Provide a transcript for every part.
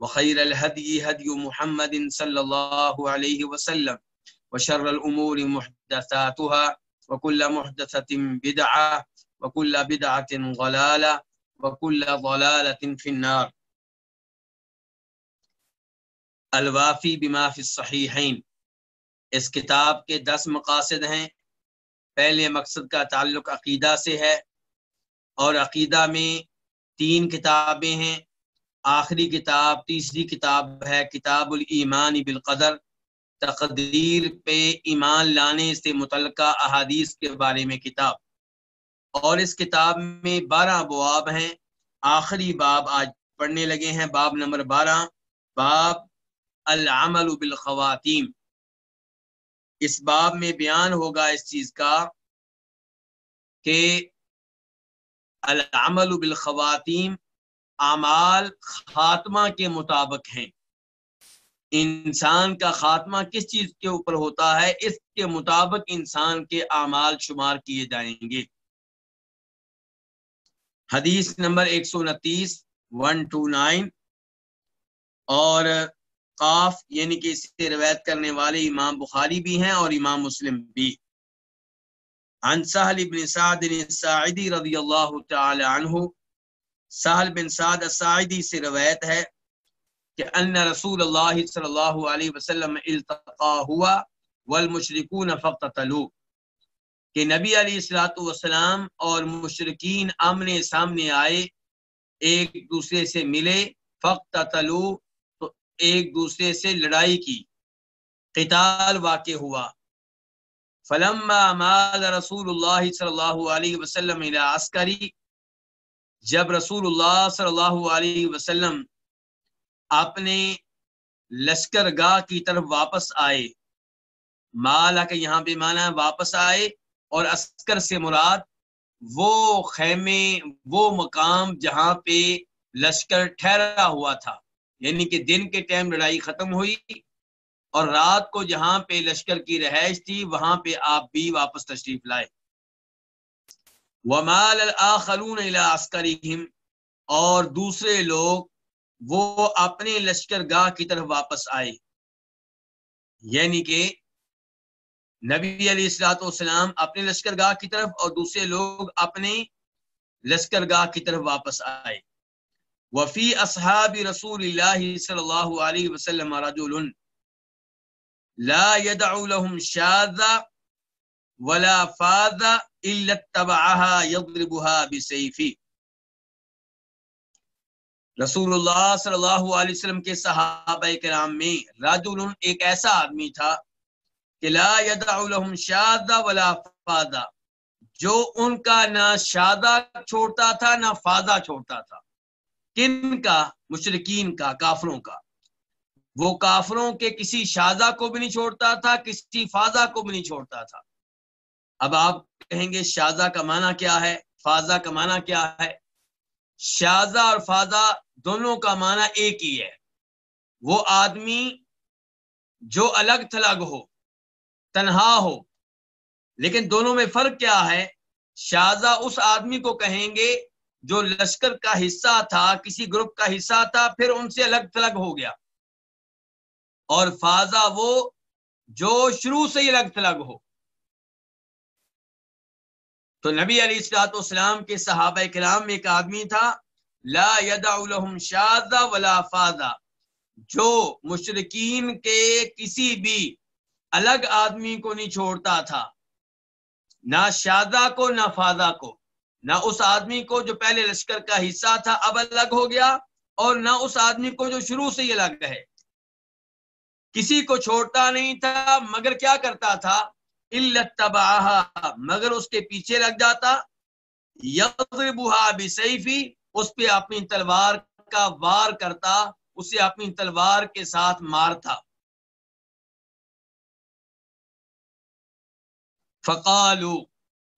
وخير الهدي هدي محمد صلى الله عليه وسلم وشر الأمور محدثاتها وكل محدثة بدعة وكل بدعة ضلالة وكل ضلالة في النار. الوافی بما فی الصحیحین اس کتاب کے دس مقاصد ہیں. پہلے مقصد کا تعلق عقیدہ سے ہے اور عقیدہ میں تین کتابیں ہیں. آخری کتاب، تیسری کتاب ہے کتاب الایمان بالقدر، تقدیر پہ ایمان لانے سے متعلقہ احادیث کے بارے میں کتاب۔ اور اس کتاب میں بارہ بواب ہیں۔ آخری باب آج پڑھنے لگے ہیں۔ باب نمبر بارہ، باب العمل بالخواتیم۔ اس باب میں بیان ہوگا اس چیز کا کہ العمل بالخواتیم اعمال خاتمہ کے مطابق ہیں۔ انسان کا خاتمہ کس چیز کے اوپر ہوتا ہے؟ اس کے مطابق انسان کے اعمال شمار کیے جائیں گے۔ حدیث نمبر ایک سو انتیس، ون ٹو نائن۔ اور قاف یعنی کہ اس سے روایت کرنے والے امام بخاری بھی ہیں اور امام مسلم بھی۔ عن سہل بن سعد الساعدی رضی اللہ تعالی عنہ سہل بن سعد الساعدی سے روایت ہے کہ ان رسول اللہ صلی اللہ علیہ وسلم التقا ہوا والمشرکون فقتلوا کہ نبی علیہ السلاۃ والسلام اور مشرقین آمنے سامنے آئے، ایک دوسرے سے ملے فقت تلو، تو ایک دوسرے سے لڑائی کی، قتال واقع ہوا۔ فلما مال رسول اللہ صلی اللہ علیہ وسلم الى عسکری جب رسول اللہ صلی اللہ علیہ وسلم اپنے لشکر گاہ کی طرف واپس آئے، مالا کہ یہاں پہ مانا واپس آئے اور عسکر سے مراد وہ خیمے، وہ مقام جہاں پہ لشکر ٹھہرا ہوا تھا۔ یعنی کہ دن کے ٹائم لڑائی ختم ہوئی اور رات کو جہاں پہ لشکر کی رہائش تھی، وہاں پہ آپ بھی واپس تشریف لائے۔ ومال الآخرون الى اور دوسرے لوگ وہ اپنے لشکر گاہ کی طرف واپس آئے۔ یعنی کہ نبی علیہ السلاۃ والسلام اپنے لشکر گاہ کی طرف اور دوسرے لوگ اپنے لشکر گاہ کی طرف واپس آئے۔ وفی اصحاب رسول اللہ صلی اللہ علیہ وسلم رجل لا يدع لهم شاذا ولا فاذا الا رسول اللہ صلی اللہ علیہ وسلم کے صحابہ کرام میں رجل ایک ایسا آدمی تھا کہ لا يدع لهم شاذا ولا فاذا جو ان کا نہ شادہ چھوڑتا تھا نہ فاضا چھوڑتا تھا۔ کن کا؟ مشرقین کا، کافروں کا۔ وہ کافروں کے کسی شازہ کو بھی نہیں چھوڑتا تھا، کسی فاضا کو بھی نہیں چھوڑتا تھا۔ اب آپ کہیں گے شازہ کا معنی کیا ہے؟ فاضا کا معنی کیا ہے؟ شازہ اور فاضا دونوں کا معنی ایک ہی ہے۔ وہ آدمی جو الگ تھلگ ہو، تنہا ہو، لیکن دونوں میں فرق کیا ہے؟ شازہ اس آدمی کو کہیں گے جو لشکر کا حصہ تھا، کسی گروپ کا حصہ تھا، پھر ان سے الگ تھلگ ہو گیا۔ اور فاضا وہ جو شروع سے ہی الگ تھلگ ہو۔ تو نبی علیہ السلاط والسلام کے صحابہ کرام میں ایک آدمی تھا، لا یدع لهم شاذا ولا فاضا جو مشرقین کے کسی بھی الگ آدمی کو نہیں چھوڑتا تھا، نہ شادہ کو، نہ فاضا کو، نہ اس آدمی کو جو پہلے لشکر کا حصہ تھا اب الگ ہو گیا، اور نہ اس آدمی کو جو شروع سے ہی الگ ہے۔ کسی کو چھوڑتا نہیں تھا، مگر کیا کرتا تھا؟ مگر اس کے پیچھے لگ جاتا یضربها بسیفی، اس پہ اپنی تلوار کا وار کرتا، اسے اپنی تلوار کے ساتھ مار تھا فقالو،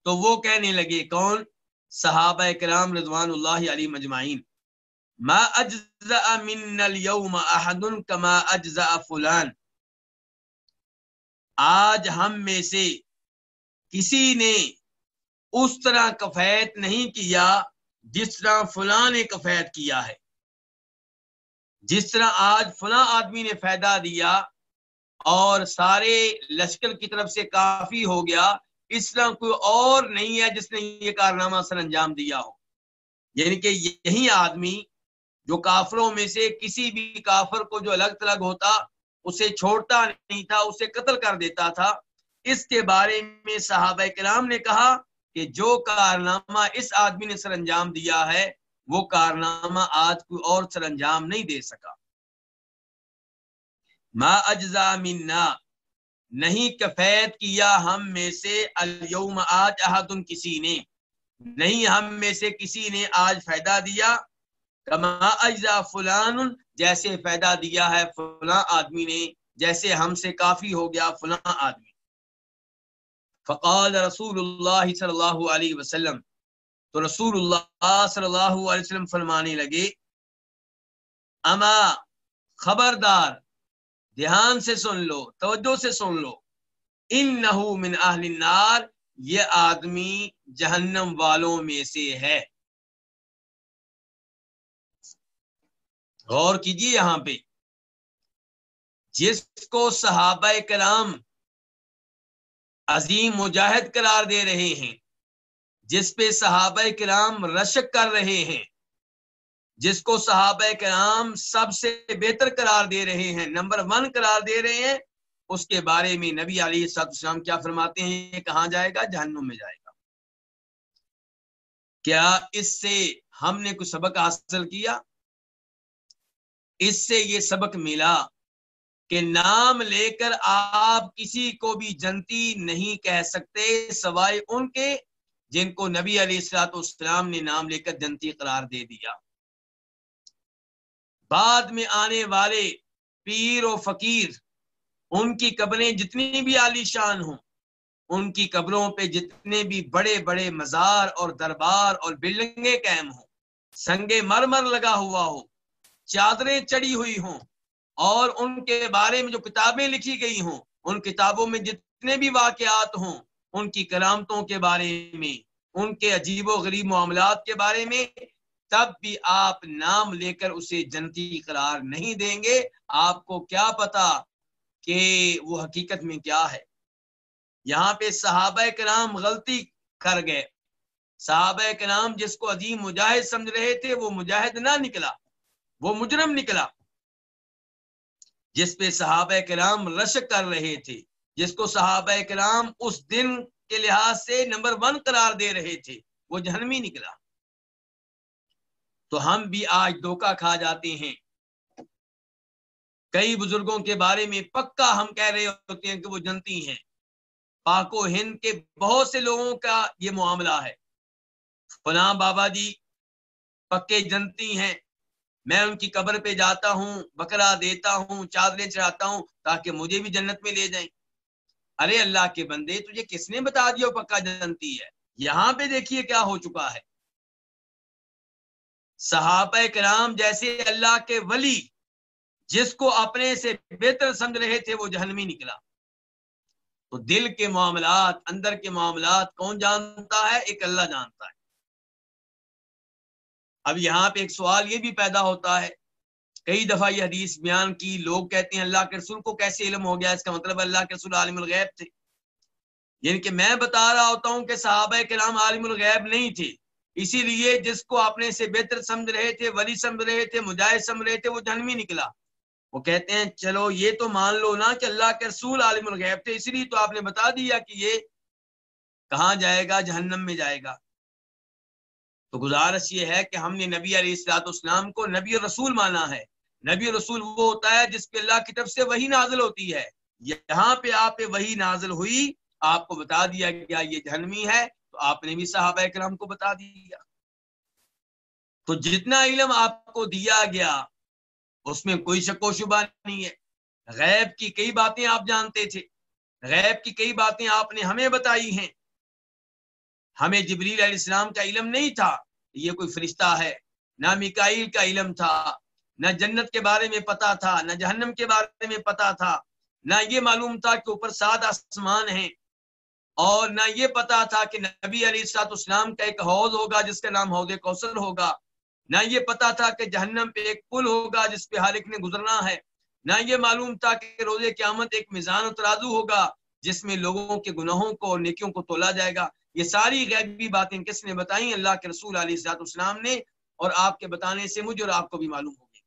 تو وہ کہنے لگے، کون؟ صحابہ کرام رضوان اللہ علی مجمعین۔ ما اجزا من اليوم احد کما اجزا فلان۔ آج ہم میں سے کسی نے اس طرح کفیت نہیں کیا جس طرح فلاں نے کفیت کیا ہے۔ جس طرح آج فلاں آدمی نے فائدہ دیا اور سارے لشکر کی طرف سے کافی ہو گیا، اس طرح کوئی اور نہیں ہے جس نے یہ کارنامہ سر انجام دیا ہو۔ یعنی کہ یہی آدمی جو کافروں میں سے کسی بھی کافر کو جو الگ تلگ ہوتا اسے چھوڑتا نہیں تھا، اسے قتل کر دیتا تھا۔ اس کے بارے میں صحابہ کرام نے کہا کہ جو کارنامہ اس آدمی نے سر انجام دیا ہے، وہ کارنامہ آج کوئی اور سر انجام نہیں دے سکا۔ ما اجزا منا، نہیں کفیت کیا ہم میں سے اليوم آج احد کسی نے۔ نہیں ہم میں سے کسی نے آج فائدہ دیا۔ کما اجزا فلان جیسے فائدہ دیا ہے فلاں آدمی نے، جیسے ہم سے کافی ہو گیا فلاں آدمی۔ فقال رسول اللہ صلی اللہ علیہ وسلم۔ تو رسول اللہ صلی اللہ علیہ وسلم فرمانے لگے، اما خبردار، دھیان سے سن لو، توجہ سے سن لو۔ ان نہ من اہل النار، یہ آدمی جہنم والوں میں سے ہے۔ غور کیجیے یہاں پہ۔ جس کو صحابہ کرام عظیم مجاہد قرار دے رہے ہیں، جس پہ صحابہ کرام رشک کر رہے ہیں، جس کو صحابہ کرام سب سے بہتر قرار دے رہے ہیں، نمبر ون قرار دے رہے ہیں، اس کے بارے میں نبی علی السلام کیا فرماتے ہیں؟ یہ کہاں جائے گا؟ جہنم میں جائے گا۔ کیا اس سے ہم نے کچھ سبق حاصل کیا؟ اس سے یہ سبق ملا کہ نام لے کر آپ کسی کو بھی جنتی نہیں کہہ سکتے سوائے ان کے جن کو نبی علیہ السلاط اسلام نے نام لے کر جنتی قرار دے دیا۔ بعد میں آنے والے پیر و فقیر، ان کی قبریں جتنی بھی عالی شان ہوں، ان کی قبروں پہ جتنے بھی بڑے بڑے مزار اور دربار اور بلڈنگیں قائم ہوں سنگے مر مر لگا ہوا ہو چادریں چڑی ہوئی ہوں اور ان کے بارے میں جو کتابیں لکھی گئی ہوں، ان کتابوں میں جتنے بھی واقعات ہوں، ان کی کرامتوں کے بارے میں، ان کے عجیب و غریب معاملات کے بارے میں، تب بھی آپ نام لے کر اسے جنتی قرار نہیں دیں گے۔ آپ کو کیا پتا کہ وہ حقیقت میں کیا ہے۔ یہاں پہ صحابہ کرام غلطی کر گئے۔ صحابہ کرام جس کو عظیم مجاہد سمجھ رہے تھے، وہ مجاہد نہ نکلا۔ وہ مجرم نکلا۔ جس پہ صحابہ کرام رشک کر رہے تھے، جس کو صحابہ کرام اس دن کے لحاظ سے نمبر ون قرار دے رہے تھے، وہ جہنمی نکلا۔ تو ہم بھی آج دھوکا کھا جاتے ہیں۔ کئی بزرگوں کے بارے میں پکا ہم کہہ رہے ہوتے ہیں کہ وہ جنتی ہیں۔ پاک و ہند کے بہت سے لوگوں کا یہ معاملہ ہے۔ فلاں بابا جی پکے جنتی ہیں۔ میں ان کی قبر پہ جاتا ہوں، بکرا دیتا ہوں، چادریں چڑھاتا ہوں تاکہ مجھے بھی جنت میں لے جائیں۔ ارے اللہ کے بندے، تجھے کس نے بتا دیا پکا جنتی ہے؟ یہاں پہ دیکھیے کیا ہو چکا ہے۔ صحابہ کرام جیسے اللہ کے ولی، جس کو اپنے سے بہتر سمجھ رہے تھے، وہ جہنمی نکلا۔ تو دل کے معاملات، اندر کے معاملات، کون جانتا ہے؟ ایک اللہ جانتا ہے۔ اب یہاں پہ ایک سوال یہ بھی پیدا ہوتا ہے، کئی دفعہ یہ حدیث بیان کی، لوگ کہتے ہیں اللہ کے رسول کو کیسے علم ہو گیا؟ اس کا مطلب اللہ کے رسول عالم الغیب تھے۔ یعنی کہ میں بتا رہا ہوتا ہوں کہ صحابہ کرام عالم الغیب نہیں تھے۔ اسی لیے جس کو اپنے سے بہتر سمجھ رہے تھے، ولی سمجھ رہے تھے، مجاہد سمجھ رہے تھے، وہ جہنمی نکلا۔ وہ کہتے ہیں، چلو یہ تو مان لو نا کہ اللہ کے رسول عالم الغیب تھے، اسی لیے تو آپ نے بتا دیا کہ یہ کہاں جائے گا؟ جہنم میں جائے گا۔ تو گزارش یہ ہے کہ ہم نے نبی علیہ السلاط اسلام کو نبی رسول مانا ہے۔ نبی رسول وہ ہوتا ہے جس پہ اللہ کی طرف سے وہی نازل ہوتی ہے۔ یہاں پہ آپ پہ وہی نازل ہوئی، آپ کو بتا دیا گیا یہ جہنمی ہے، تو آپ نے بھی صحابہ کرام کو بتا دیا۔ تو جتنا علم آپ کو دیا گیا، اس میں کوئی شک و شبہ نہیں ہے۔ غیب کی کئی باتیں آپ جانتے تھے۔ غیب کی کئی باتیں آپ نے ہمیں بتائی ہیں۔ ہمیں جبریل علیہ السلام کا علم نہیں تھا، یہ کوئی فرشتہ ہے، نہ مکائل کا علم تھا، نہ جنت کے بارے میں پتا تھا، نہ جہنم کے بارے میں پتا تھا۔ نہ یہ معلوم تھا کہ اوپر سات آسمان ہیں اور نہ یہ پتا تھا کہ نبی علی سات اسلام کا ایک حوض ہوگا جس کا نام حوض کوثر ہوگا۔ نہ یہ پتا تھا کہ جہنم پہ ایک پل ہوگا جس پہ ہر ایک نے گزرنا ہے۔ نہ یہ معلوم تھا کہ روز قیامت ایک میزان و ترازو ہوگا جس میں لوگوں کے گناہوں کو اور نیکیوں کو تولا جائے گا۔ یہ ساری غیبی باتیں کس نے بتائیں؟ اللہ کے رسول علیہ سات اسلام نے، اور آپ کے بتانے سے مجھے اور آپ کو بھی معلوم ہوگی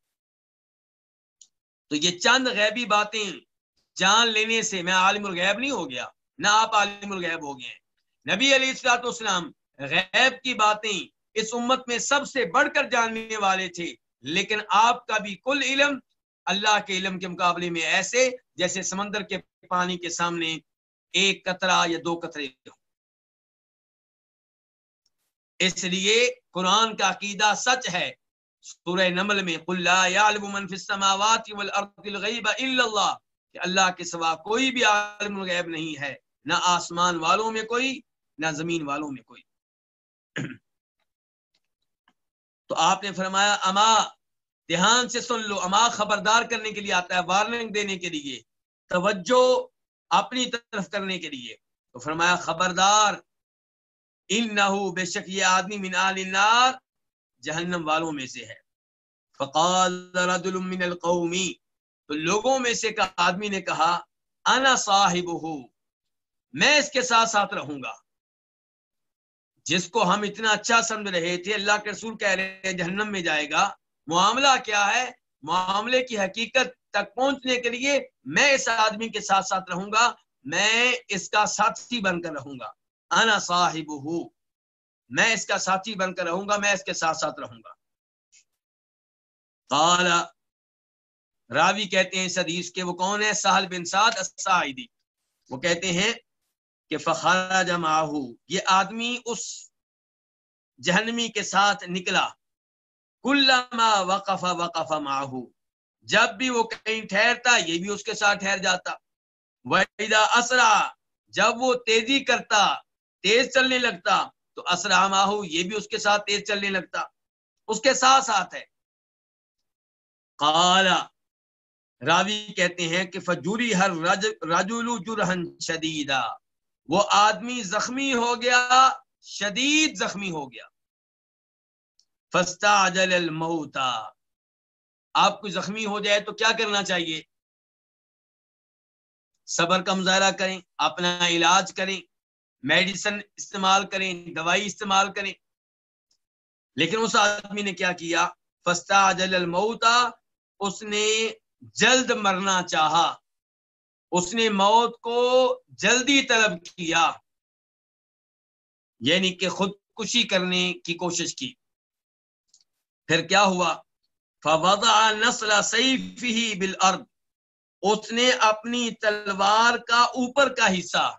تو یہ چند غیبی باتیں جان لینے سے میں عالم الغیب نہیں ہو گیا، نہ آپ عالم الغیب ہو گئے ہیں۔ نبی علی السلاط اسلام غیب کی باتیں اس امت میں سب سے بڑھ کر جاننے والے تھے، لیکن آپ کا بھی کل علم اللہ کے علم کے مقابلے میں ایسے، جیسے سمندر کے پانی کے سامنے ایک قطرہ یا دو قطرے ہو اس لیے قرآن کا عقیدہ سچ ہے۔ سورہ نمل میں قل لا يعلم من في السماوات والارض الغیب الا اللہ کہ اللہ کے سوا کوئی بھی عالم الغیب نہیں ہے۔ نہ آسمان والوں میں کوئی، نہ زمین والوں میں کوئی۔ تو آپ نے فرمایا، اما، دھیان سے سن لو۔ اما خبردار کرنے کے لیے آتا ہے وارننگ دینے کے لیے۔ توجہ اپنی طرف کرنے کے لیے۔ تو فرمایا، خبردار ان نہ بے شک یہ آدمی من آل النار جہنم والوں میں سے ہے۔ فقال رجل من القومی تو لوگوں میں سے کا آدمی نے کہا، انا صاحب ہو میں اس کے ساتھ ساتھ رہوں گا۔ جس کو ہم اتنا اچھا سمجھ رہے تھے، اللہ کے رسول کہہ رہے ہیں، جہنم میں جائے گا۔ معاملہ کیا ہے؟ معاملے کی حقیقت تک پہنچنے کے لیے میں اس آدمی کے ساتھ ساتھ رہوں گا، میں اس کا ساتھی بن کر رہوں گا۔ انا صاحب میں اس کا ساتھی بن کر رہوں گا، میں اس کے ساتھ ساتھ رہوں گا۔ قال، راوی کہتے ہیں اس حدیث کے، وہ کون ہے؟ سہل بن سعد الساعدی۔ وہ کہتے ہیں کہ فخرج معه، یہ آدمی اس جہنمی کے ساتھ نکلا۔ کلما وقف وقف معه۔ جب بھی وہ کہیں ٹھہرتا، یہ بھی اس کے ساتھ ٹھہر جاتا۔ وَإِذَا أَسْرَا، جب وہ تیزی کرتا تیز چلنے لگتا تو اسرا ماہو یہ بھی اس کے ساتھ تیز چلنے لگتا۔ اس کے ساتھ ساتھ ہے۔ قال، راوی کہتے ہیں کہ فجوری ہر رجل جرہن شدیدہ۔ وہ آدمی زخمی ہو گیا، شدید زخمی ہو گیا۔ فستعجل الموتا آپ کو زخمی ہو جائے تو کیا کرنا چاہیے؟ صبر کا مظاہرہ کریں، اپنا علاج کریں۔ میڈیسن استعمال کریں، دوائی استعمال کریں۔ لیکن اس آدمی نے کیا کیا؟ فستا جل الموتا اس نے جلد مرنا چاہا۔ اس نے موت کو جلدی طلب کیا۔ یعنی کہ خودکشی کرنے کی کوشش کی۔ پھر کیا ہوا؟ فوضع نسل سیفه بالارض اس نے اپنی تلوار کا اوپر کا حصہ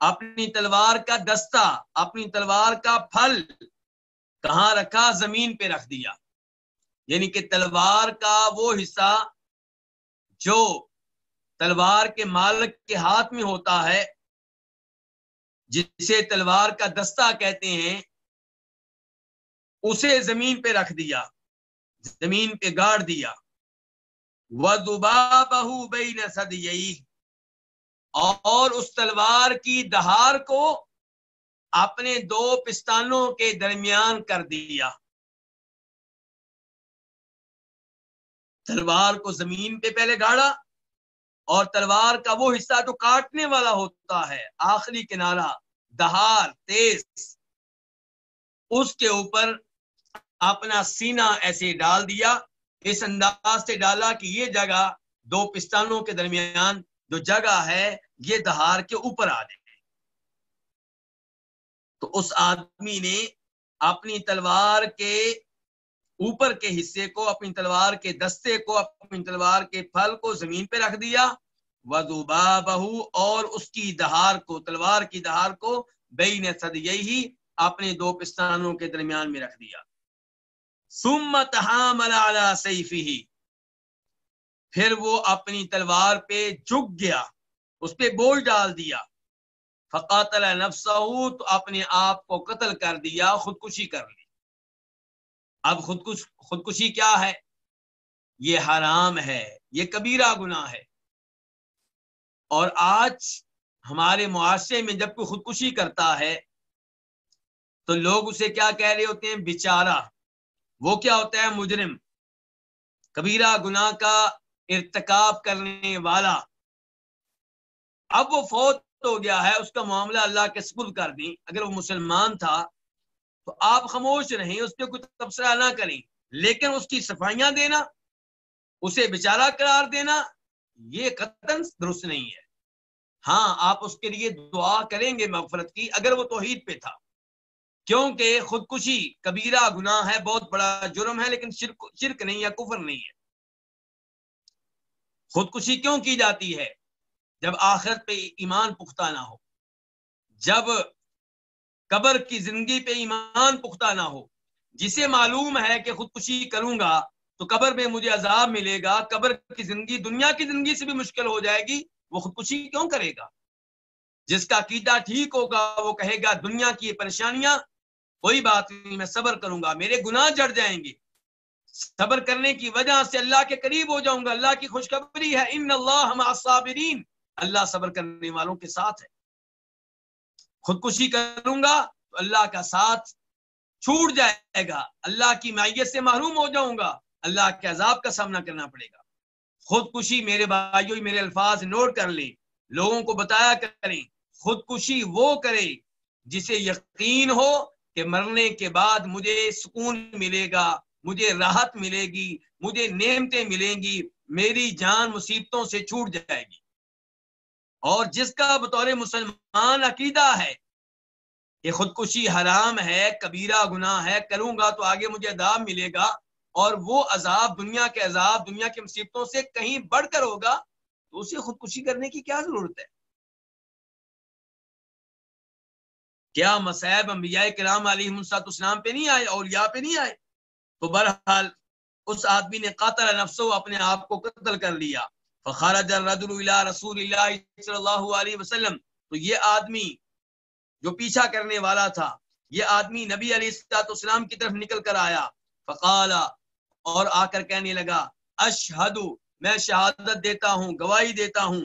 اپنی تلوار کا دستہ، اپنی تلوار کا پھل کہاں رکھا؟ زمین پہ رکھ دیا۔ یعنی کہ تلوار کا وہ حصہ جو تلوار کے مالک کے ہاتھ میں ہوتا ہے، جسے تلوار کا دستہ کہتے ہیں، اسے زمین پہ رکھ دیا، زمین پہ گاڑ دیا۔ وہ دبا بہو بئی نسد اور اس تلوار کی دہار کو اپنے دو پستانوں کے درمیان کر دیا۔ تلوار کو زمین پہ پہلے گاڑا اور تلوار کا وہ حصہ جو کاٹنے والا ہوتا ہے، آخری کنارہ دہار تیز، اس کے اوپر اپنا سینہ ایسے ڈال دیا، اس انداز سے ڈالا کہ یہ جگہ دو پستانوں کے درمیان جو جگہ ہے، یہ دہار کے اوپر آ جائے۔ تو اس آدمی نے اپنی تلوار کے اوپر کے حصے کو، اپنی تلوار کے دستے کو، اپنی تلوار کے پھل کو زمین پہ رکھ دیا۔ ودوبا بہو اور اس کی دہار کو، تلوار کی دہار کو بئی نے سد یہی اپنے دو پستانوں کے درمیان میں رکھ دیا۔ سمت حامل سیفی پھر وہ اپنی تلوار پہ جھک گیا، اس پہ بول ڈال دیا۔ فقاتل نفسہ تو اپنے آپ کو قتل کر دیا، خودکشی کر لی۔ اب خودکش، خودکشی کیا ہے؟ یہ حرام ہے، یہ کبیرہ گناہ ہے۔ اور آج ہمارے معاشرے میں جب کوئی خودکشی کرتا ہے، تو لوگ اسے کیا کہہ رہے ہوتے ہیں؟ بیچارہ۔ وہ کیا ہوتا ہے؟ مجرم۔ کبیرہ گناہ کا ارتکاب کرنے والا۔ اب وہ فوت ہو گیا ہے، اس کا معاملہ اللہ کے سپر کر دیں۔ اگر وہ مسلمان تھا تو آپ خاموش رہیں، اس پہ کوئی تبصرہ نہ کریں۔ لیکن اس کی صفائیاں دینا، اسے بیچارہ قرار دینا، یہ قطن درست نہیں ہے۔ ہاں آپ اس کے لیے دعا کریں گے مغفرت کی، اگر وہ توحید پہ تھا۔ کیونکہ خودکشی، کبیرہ گناہ ہے، بہت بڑا جرم ہے، لیکن شرک شرک نہیں ہے کفر نہیں ہے۔ خودکشی کیوں کی جاتی ہے؟ جب آخرت پہ ایمان پختہ نہ ہو۔ جب قبر کی زندگی پہ ایمان پختہ نہ ہو۔ جسے معلوم ہے کہ خودکشی کروں گا، تو قبر میں مجھے عذاب ملے گا۔ قبر کی زندگی دنیا کی زندگی سے بھی مشکل ہو جائے گی۔ وہ خودکشی کیوں کرے گا؟ جس کا عقیدہ ٹھیک ہوگا، وہ کہے گا، دنیا کی یہ پریشانیاں، کوئی بات نہیں، میں صبر کروں گا۔ میرے گناہ جڑ جائیں گے۔ صبر کرنے کی وجہ سے اللہ کے قریب ہو جاؤں گا۔ اللہ کی خوشخبری ہے۔ ان اللہ صابرین اللہ صبر کرنے والوں کے ساتھ ہے۔ خودکشی کروں گا تو اللہ کا ساتھ چھوٹ جائے گا۔ اللہ کی معیت سے محروم ہو جاؤں گا۔ اللہ کے عذاب کا سامنا کرنا پڑے گا۔ خودکشی میرے بھائیوں، میرے الفاظ نوٹ کر لیں۔ لوگوں کو بتایا کریں۔ خودکشی وہ کرے جسے یقین ہو کہ مرنے کے بعد مجھے سکون ملے گا۔ مجھے راحت ملے گی، مجھے نعمتیں ملیں گی، میری جان مصیبتوں سے چھوٹ جائے گی۔ اور جس کا بطور مسلمان عقیدہ ہے کہ خودکشی حرام ہے، کبیرہ گناہ ہے، کروں گا تو آگے مجھے عذاب ملے گا اور وہ عذاب دنیا کے عذاب، دنیا کی مصیبتوں سے کہیں بڑھ کر ہوگا، تو اسے خودکشی کرنے کی کیا ضرورت ہے؟ کیا مسائب انبیاء کرام علیہ مساط اسلام پہ نہیں آئے اور پہ نہیں آئے؟ تو بہرحال اس آدمی نے قاتل نفسو اپنے آپ کو قتل کر لیا۔ فخرج الرجل الى رسول اللہ صلی اللہ علیہ وسلم۔ تو یہ آدمی جو پیچھا کرنے والا تھا، یہ آدمی نبی علیہ السلاط اسلام کی طرف نکل کر آیا۔ فقال اور آ کر کہنے لگا، اشہد، میں شہادت دیتا ہوں، گواہی دیتا ہوں۔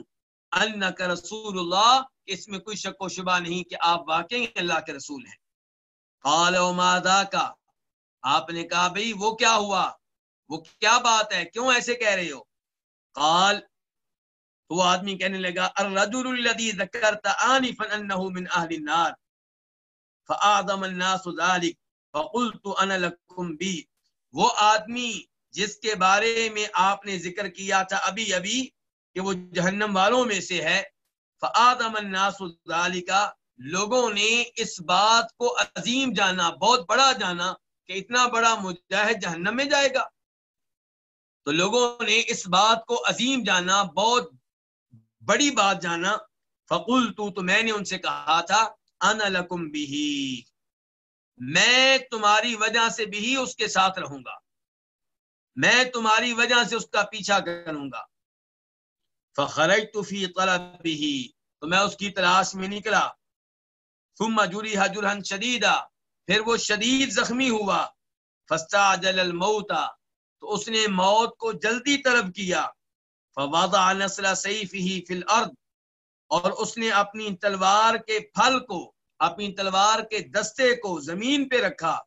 انک رسول اللہ اس میں کوئی شک و شبہ نہیں کہ آپ واقعی اللہ کے رسول ہیں۔ قال ماذا کا آپ نے کہا بھئی وہ کیا ہوا؟ وہ کیا بات ہے؟ کیوں ایسے کہہ رہے ہو؟ قال، تو آدمی کہنے لگا، الرجل الذي ذكرت انفا انه من اهل النار، فاعظم الناس ذلك فقلت انا لكم بي وہ آدمی جس کے بارے میں آپ نے ذکر کیا تھا ابھی ابھی کہ وہ جہنم والوں میں سے ہے فآدم الناس ذلك لوگوں نے اس بات کو عظیم جانا، بہت بڑا جانا کہ اتنا بڑا مجاہد جہنم میں جائے گا۔ تو لوگوں نے اس بات کو عظیم جانا، بہت بڑی بات جانا۔ فقول تو تو میں نے ان سے کہا تھا انا لکم بھی میں تمہاری وجہ سے بھی اس کے ساتھ رہوں گا۔ میں تمہاری وجہ سے اس کا پیچھا کروں گا۔ فخرجت فی طلبه۔ تو میں اس کی تلاش میں نکلا۔ ثم جری حجرا شدیدا پھر وہ شدید زخمی ہوا۔ فاستعجل الموت، تو اس نے موت کو جلدی طلب کیا۔ فوضع نسل سیفه فی الارض، اور اس نے اپنی تلوار کے پھل کو، اپنی تلوار کے دستے کو زمین پہ رکھا۔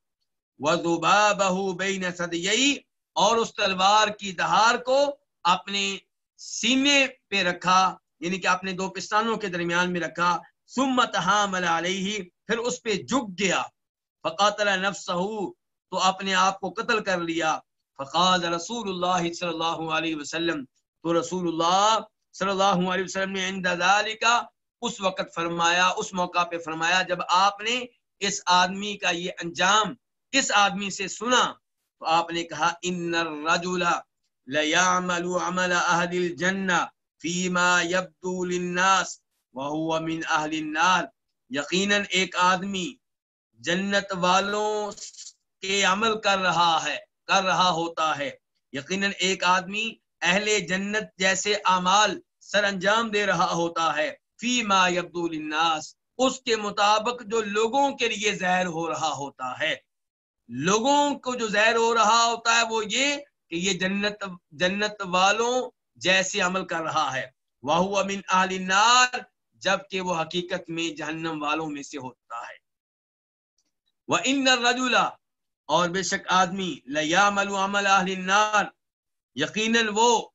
وذبابه بین ثدیئی اور اس تلوار کی دہار کو اپنے سینے پہ رکھا یعنی کہ اپنے دو پستانوں کے درمیان میں رکھا۔ ثم تحامل علیہ پھر اس پہ جھک گیا۔ فقاتل نفسه، تو اپنے آپ کو قتل کر لیا۔ فقال رسول اللہ صلی اللہ علیہ وسلم، تو رسول اللہ صلی اللہ علیہ وسلم نے عند ذالک اس وقت فرمایا، اس موقع پہ فرمایا، جب آپ نے اس آدمی کا یہ انجام اس آدمی سے سنا، تو آپ نے کہا، ان الرجل لیعمل عمل اہل الجنہ فیما یبدو للناس وهو من اہل النار. یقیناً ایک آدمی جنت والوں کے عمل کر رہا ہے، کر رہا ہوتا ہے۔ یقیناً ایک آدمی اہل جنت جیسے اعمال سر انجام دے رہا ہوتا ہے۔ فی ما یبدو للناس، اس کے مطابق جو لوگوں کے لیے زہر ہو رہا ہوتا ہے۔ لوگوں کو جو زہر ہو رہا ہوتا ہے وہ یہ کہ یہ جنت جنت والوں جیسے عمل کر رہا ہے۔ وہ من اہل النار، جبکہ وہ حقیقت میں جہنم والوں میں سے ہوتا ہے۔ وہ ان رجولا اور بے شک آدمی لیا ملو عمل اہل النار، یقیناً وہ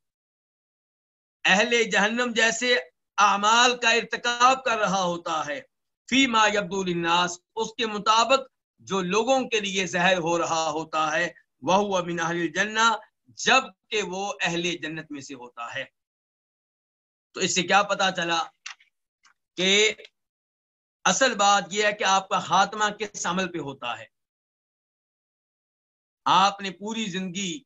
اہل جہنم جیسے اعمال کا ارتکاب کر رہا ہوتا ہے۔ فی ما یبدو الناس اس کے مطابق جو لوگوں کے لیے زہر ہو رہا ہوتا ہے وہ من اہل الجنہ جبکہ وہ اہل جنت میں سے ہوتا ہے۔ تو اس سے کیا پتا چلا کہ اصل بات یہ ہے کہ آپ کا خاتمہ کس عمل پہ ہوتا ہے؟ آپ نے پوری زندگی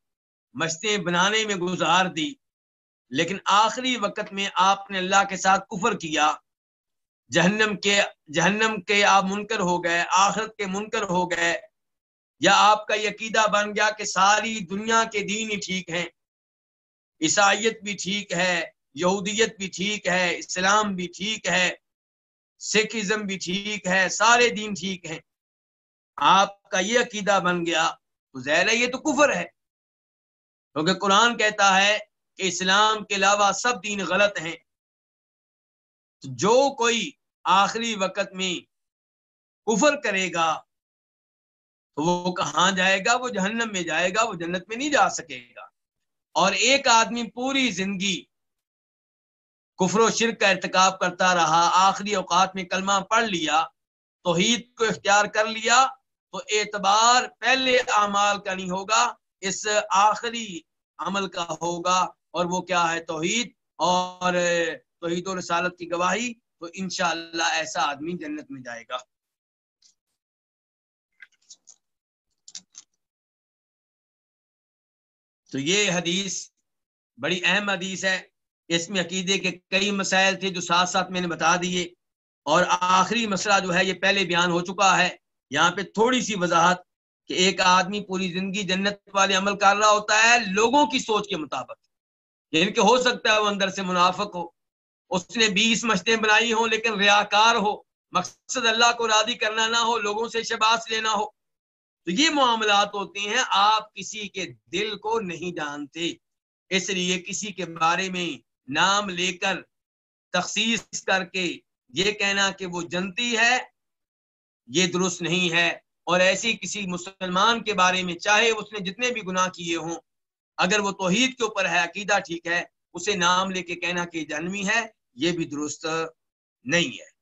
مشتیں بنانے میں گزار دی، لیکن آخری وقت میں آپ نے اللہ کے ساتھ کفر کیا۔ جہنم کے جہنم کے آپ منکر ہو گئے، آخرت کے منکر ہو گئے۔ یا آپ کا عقیدہ بن گیا کہ ساری دنیا کے دین ہی ٹھیک ہیں، عیسائیت بھی ٹھیک ہے، یہودیت بھی ٹھیک ہے، اسلام بھی ٹھیک ہے۔ سکھ ازم بھی ٹھیک ہے، سارے دین ٹھیک ہیں۔ آپ کا یہ عقیدہ بن گیا، تو ظاہر ہے یہ تو کفر ہے۔ کیونکہ قرآن کہتا ہے کہ اسلام کے علاوہ سب دین غلط ہیں۔ جو کوئی آخری وقت میں کفر کرے گا، تو وہ کہاں جائے گا؟ وہ جہنم میں جائے گا، وہ جنت میں نہیں جا سکے گا۔ اور ایک آدمی پوری زندگی کفر و شرک کا ارتکاب کرتا رہا، آخری اوقات میں کلمہ پڑھ لیا، توحید کو اختیار کر لیا، تو اعتبار پہلے اعمال کا نہیں ہوگا، اس آخری عمل کا ہوگا، اور وہ کیا ہے؟ توحید، اور توحید و رسالت کی گواہی، تو انشاءاللہ ایسا آدمی جنت میں جائے گا۔ تو یہ حدیث بڑی اہم حدیث ہے۔ اس میں عقیدے کے کئی مسائل تھے جو ساتھ ساتھ میں نے بتا دیے۔ اور آخری مسئلہ جو ہے، یہ پہلے بیان ہو چکا ہے۔ یہاں پہ تھوڑی سی وضاحت کہ ایک آدمی پوری زندگی جنت والے عمل کر رہا ہوتا ہے لوگوں کی سوچ کے مطابق۔ یعنی کہ ہو سکتا ہے وہ اندر سے منافق ہو۔ اس نے بیس مشتیں بنائی ہوں لیکن ریاکار ہو۔ مقصد اللہ کو راضی کرنا نہ ہو، لوگوں سے شباس لینا ہو۔ تو یہ معاملات ہوتے ہیں، آپ کسی کے دل کو نہیں جانتے۔ اس لیے کسی کے بارے میں نام لے کر تخصیص کر کے یہ کہنا کہ وہ جنتی ہے، یہ درست نہیں ہے۔ اور ایسی کسی مسلمان کے بارے میں چاہے اس نے جتنے بھی گناہ کیے ہوں، اگر وہ توحید کے اوپر ہے، عقیدہ ٹھیک ہے، اسے نام لے کے کہنا کہ جنمی ہے، یہ بھی درست نہیں ہے۔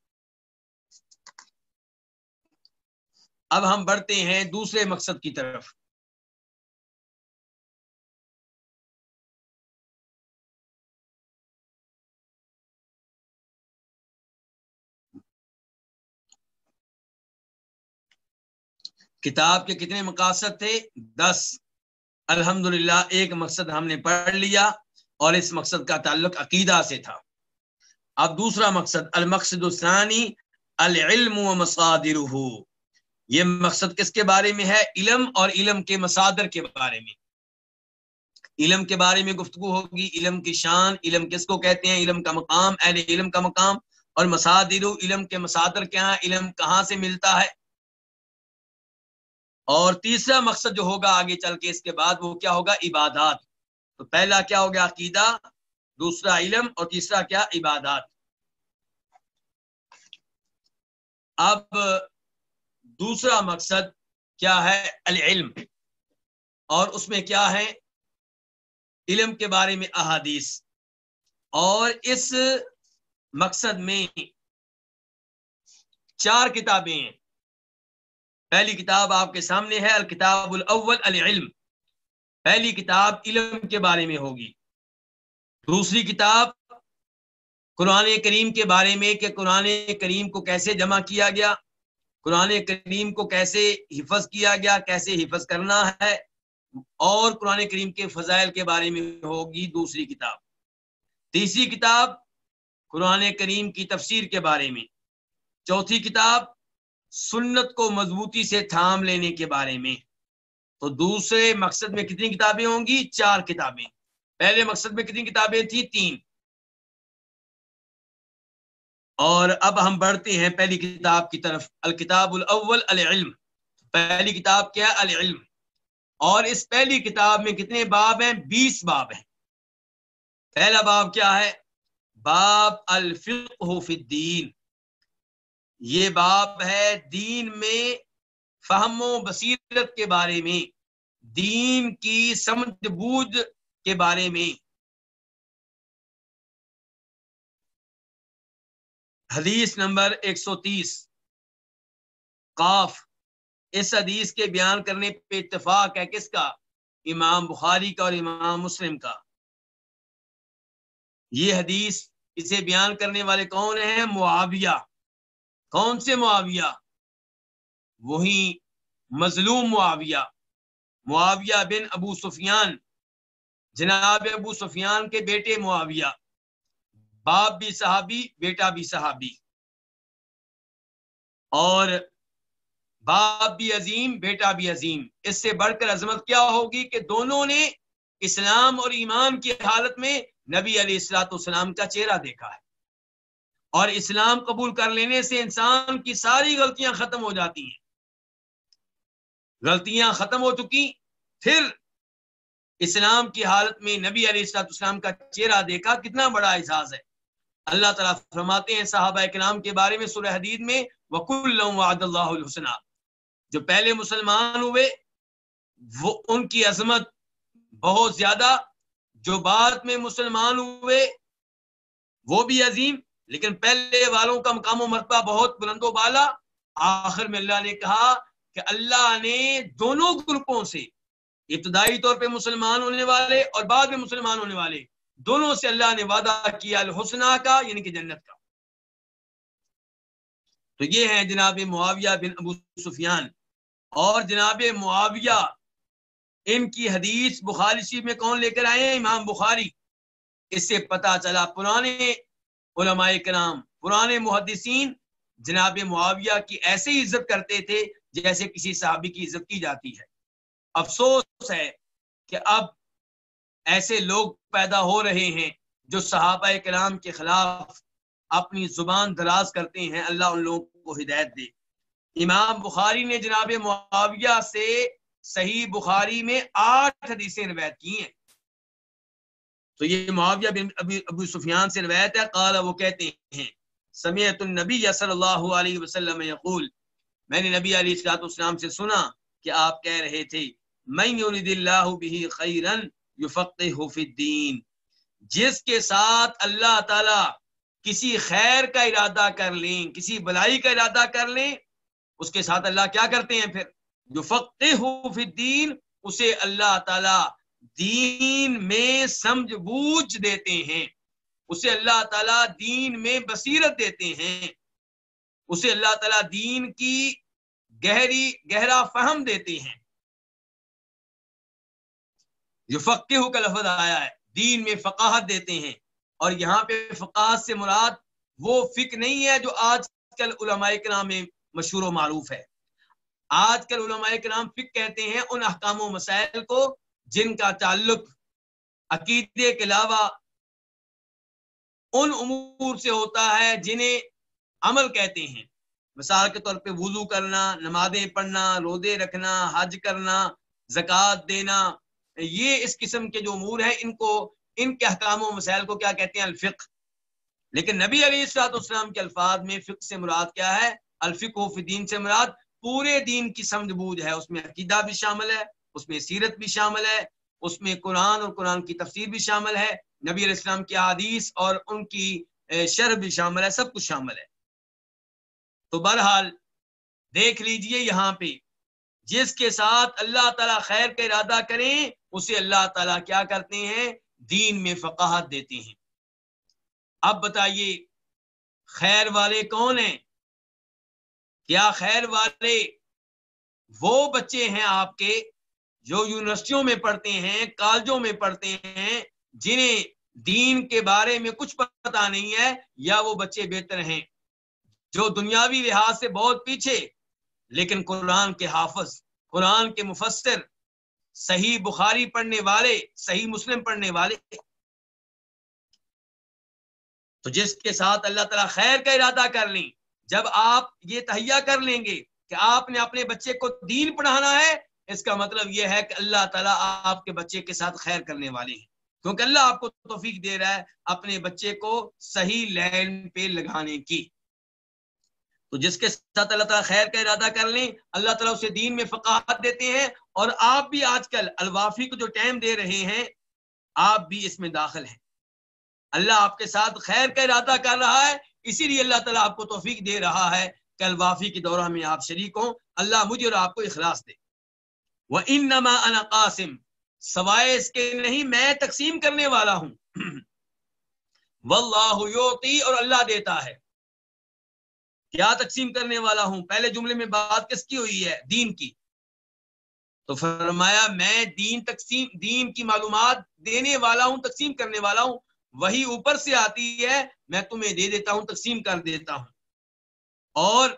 اب ہم بڑھتے ہیں دوسرے مقصد کی طرف۔ کتاب کے کتنے مقاصد تھے؟ دس۔ الحمد ایک مقصد ہم نے پڑھ لیا اور اس مقصد کا تعلق عقیدہ سے تھا۔ اب دوسرا مقصد، المقصد الثانی، العلم و مصادر یہ مقصد کس کے بارے میں ہے؟ علم اور علم کے مصادر کے بارے میں۔ علم کے بارے میں گفتگو ہوگی، علم کی شان، علم کس کو کہتے ہیں؟ علم کا مقام، اہل علم کا مقام۔ اور مسادر علم کے مسادر کیا ہیں؟ علم کہاں سے ملتا ہے؟ اور تیسرا مقصد جو ہوگا آگے چل کے اس کے بعد وہ کیا ہوگا؟ عبادات. تو پہلا کیا ہو گیا عقیدہ؟ دوسرا علم اور تیسرا کیا؟ عبادات. اب دوسرا مقصد کیا ہے؟ العلم. اور اس میں کیا ہے؟ علم کے بارے میں احادیث. اور اس مقصد میں چار کتابیں ہیں. پہلی کتاب آپ کے سامنے ہے، الکتاب الاول، العلم۔ پہلی کتاب علم کے بارے میں ہوگی۔ دوسری کتاب قرآن کریم کے بارے میں کہ قرآن کریم کو کیسے جمع کیا گیا، قرآن کریم کو کیسے حفظ کیا گیا، کیسے حفظ کرنا ہے، اور قرآن کریم کے فضائل کے بارے میں ہوگی دوسری کتاب۔ تیسری کتاب قرآن کریم کی تفسیر کے بارے میں۔ چوتھی کتاب سنت کو مضبوطی سے تھام لینے کے بارے میں۔ تو دوسرے مقصد میں کتنی کتابیں ہوں گی؟ چار کتابیں۔ پہلے مقصد میں کتنی کتابیں تھیں؟ تین۔ اور اب ہم بڑھتے ہیں پہلی کتاب کی طرف۔ الکتاب الاول، العلم۔ پہلی کتاب کیا؟ العلم۔ اور اس پہلی کتاب میں کتنے باب ہیں؟ بیس باب ہیں۔ پہلا باب کیا ہے؟ باب الفقہ فی الدین۔ یہ باب ہے دین میں فہم و بصیرت کے بارے میں، دین کی سمجھ بوجھ کے بارے میں۔ حدیث نمبر ایک سو تیس۔ قاف، اس حدیث کے بیان کرنے پہ اتفاق ہے کس کا؟ امام بخاری کا اور امام مسلم کا۔ یہ حدیث اسے بیان کرنے والے کون ہیں؟ معاویہ۔ کون سے معاویہ؟ وہی مظلوم معاویہ معاویہ بن ابو سفیان، جناب ابو سفیان کے بیٹے معاویہ، باپ بھی صحابی، بیٹا بھی صحابی۔ اور باپ بھی عظیم، بیٹا بھی عظیم۔ اس سے بڑھ کر عظمت کیا ہوگی کہ دونوں نے اسلام اور ایمان کی حالت میں نبی علیہ السلاۃ والسلام کا چہرہ دیکھا ہے۔ اور اسلام قبول کر لینے سے انسان کی ساری غلطیاں ختم ہو جاتی ہیں۔ غلطیاں ختم ہو چکی۔ پھر اسلام کی حالت میں نبی علیہ السلاط اسلام کا چہرہ دیکھا، کتنا بڑا اعزاز ہے۔ اللہ تعالیٰ فرماتے ہیں صحابہ کلام کے بارے میں سورہ حدید میں وکل وعد اللہ الحسن جو پہلے مسلمان ہوئے، وہ ان کی عظمت بہت زیادہ، جو بعد میں مسلمان ہوئے، وہ بھی عظیم۔ لیکن پہلے والوں کا مقام و مرتبہ بہت بلند و بالا۔ آخر میں اللہ نے کہا کہ اللہ نے دونوں گروپوں سے، ابتدائی طور پہ مسلمان ہونے والے اور بعد میں مسلمان ہونے والے، دونوں سے اللہ نے وعدہ کیا الحسنہ کا یعنی کہ جنت کا۔ تو یہ ہیں جناب معاویہ بن ابو سفیان۔ اور جناب معاویہ، ان کی حدیث بخاری شریف میں کون لے کر آئے ہیں؟ امام بخاری۔ اس سے پتا چلا پرانے علماء کرام، پرانے محدثین جناب معاویہ کی ایسے ہی عزت کرتے تھے جیسے کسی صحابی کی عزت کی جاتی ہے۔ افسوس ہے کہ اب ایسے لوگ پیدا ہو رہے ہیں جو صحابہ کرام کے خلاف اپنی زبان دراز کرتے ہیں، اللہ ان لوگوں کو ہدایت دے۔ امام بخاری نے جناب معاویہ سے صحیح بخاری میں آٹھ حدیثیں روایت کی ہیں۔ تو یہ معاویہ بن ابو سفیان سے روایت ہے، قال، وہ کہتے ہیں سمیت النبی صلی اللہ علیہ وسلم یقول، میں نے نبی علیہ السلاۃ والسلام سے سنا کہ آپ کہہ رہے تھے میں یرید اللہ به خیرا یفقهه فی الدین جس کے ساتھ اللہ تعالی کسی خیر کا ارادہ کر لیں، کسی بلائی کا ارادہ کر لیں، اس کے ساتھ اللہ کیا کرتے ہیں پھر؟ یفقهه فی الدین، اسے اللہ تعالی دین میں سمجھ بوجھ دیتے ہیں۔ اسے اللہ تعالی دین میں بصیرت دیتے ہیں۔ اسے اللہ تعالیٰ دین کی گہری، گہرا فہم دیتے ہیں۔ جو فقہ کا لفظ آیا ہے۔ دین میں فقاہت دیتے ہیں۔ اور یہاں پہ فقاہت سے مراد وہ فکر نہیں ہے جو آج کل علماء کرام میں مشہور و معروف ہے۔ آج کل علماء کرام فکر کہتے ہیں ان احکام و مسائل کو جن کا تعلق عقیدے کے علاوہ ان امور سے ہوتا ہے جنہیں عمل کہتے ہیں۔ مثال کے طور پہ وضو کرنا، نمازیں پڑھنا رودے رکھنا، حج کرنا، زکوٰۃ دینا، یہ اس قسم کے جو امور ہیں، ان کو، ان کے احکام و مسائل کو کیا کہتے ہیں؟ الفق لیکن نبی علیہ السلاط اسلام کے الفاظ میں فقہ سے مراد کیا ہے؟ الفق و فدین سے مراد پورے دین کی سمجھ بوجھ ہے، اس میں عقیدہ بھی شامل ہے۔ اس میں سیرت بھی شامل ہے، اس میں قرآن اور قرآن کی تفسیر بھی شامل ہے، نبی علیہ السلام کی حدیث اور ان کی شرح بھی شامل ہے، سب کچھ شامل ہے۔ تو بہرحال دیکھ لیجیے یہاں پہ، جس کے ساتھ اللہ تعالیٰ خیر کا ارادہ کریں، اسے اللہ تعالیٰ کیا کرتے ہیں؟ دین میں فقاہت دیتے ہیں۔ اب بتائیے، خیر والے کون ہیں؟ کیا خیر والے وہ بچے ہیں آپ کے جو یونیورسٹیوں میں پڑھتے ہیں، کالجوں میں پڑھتے ہیں، جنہیں دین کے بارے میں کچھ پتا نہیں ہے، یا وہ بچے بہتر ہیں۔ جو دنیاوی لحاظ سے بہت پیچھے، لیکن قرآن کے حافظ، قرآن کے مفسر، صحیح بخاری پڑھنے والے، صحیح مسلم پڑھنے والے۔ تو جس کے ساتھ اللہ تعالیٰ خیر کا ارادہ کر لیں، جب آپ یہ تہیا کر لیں گے کہ آپ نے اپنے بچے کو دین پڑھانا ہے اس کا مطلب یہ ہے کہ اللہ تعالیٰ آپ کے بچے کے ساتھ خیر کرنے والے ہیں۔ کیونکہ اللہ آپ کو توفیق دے رہا ہے اپنے بچے کو صحیح لائن پہ لگانے کی۔ تو جس کے ساتھ اللہ تعالیٰ خیر کا ارادہ کر لیں، اللہ تعالیٰ اسے دین میں فقاحت دیتے ہیں اور آپ بھی آج کل الوافی کو جو ٹائم دے رہے ہیں، آپ بھی اس میں داخل ہیں۔ اللہ آپ کے ساتھ خیر کا ارادہ کر رہا ہے، اسی لیے اللہ تعالیٰ آپ کو توفیق دے رہا ہے کہ الوافی کے دورہ میں آپ شریک ہوں۔ اللہ مجھے اور آپ کو اخلاص دے۔ وہ ان نما قاسم سوائے اس کے نہیں، میں تقسیم کرنے والا ہوں۔ واللہ یوتی اور اللہ دیتا ہے۔ کیا تقسیم کرنے والا ہوں؟ پہلے جملے میں بات کس کی ہوئی ہے؟ دین کی۔ تو فرمایا، میں دین تقسیم، دین کی معلومات دینے والا ہوں، تقسیم کرنے والا ہوں۔ وہی اوپر سے آتی ہے، میں تمہیں دے دیتا ہوں، تقسیم کر دیتا ہوں۔ اور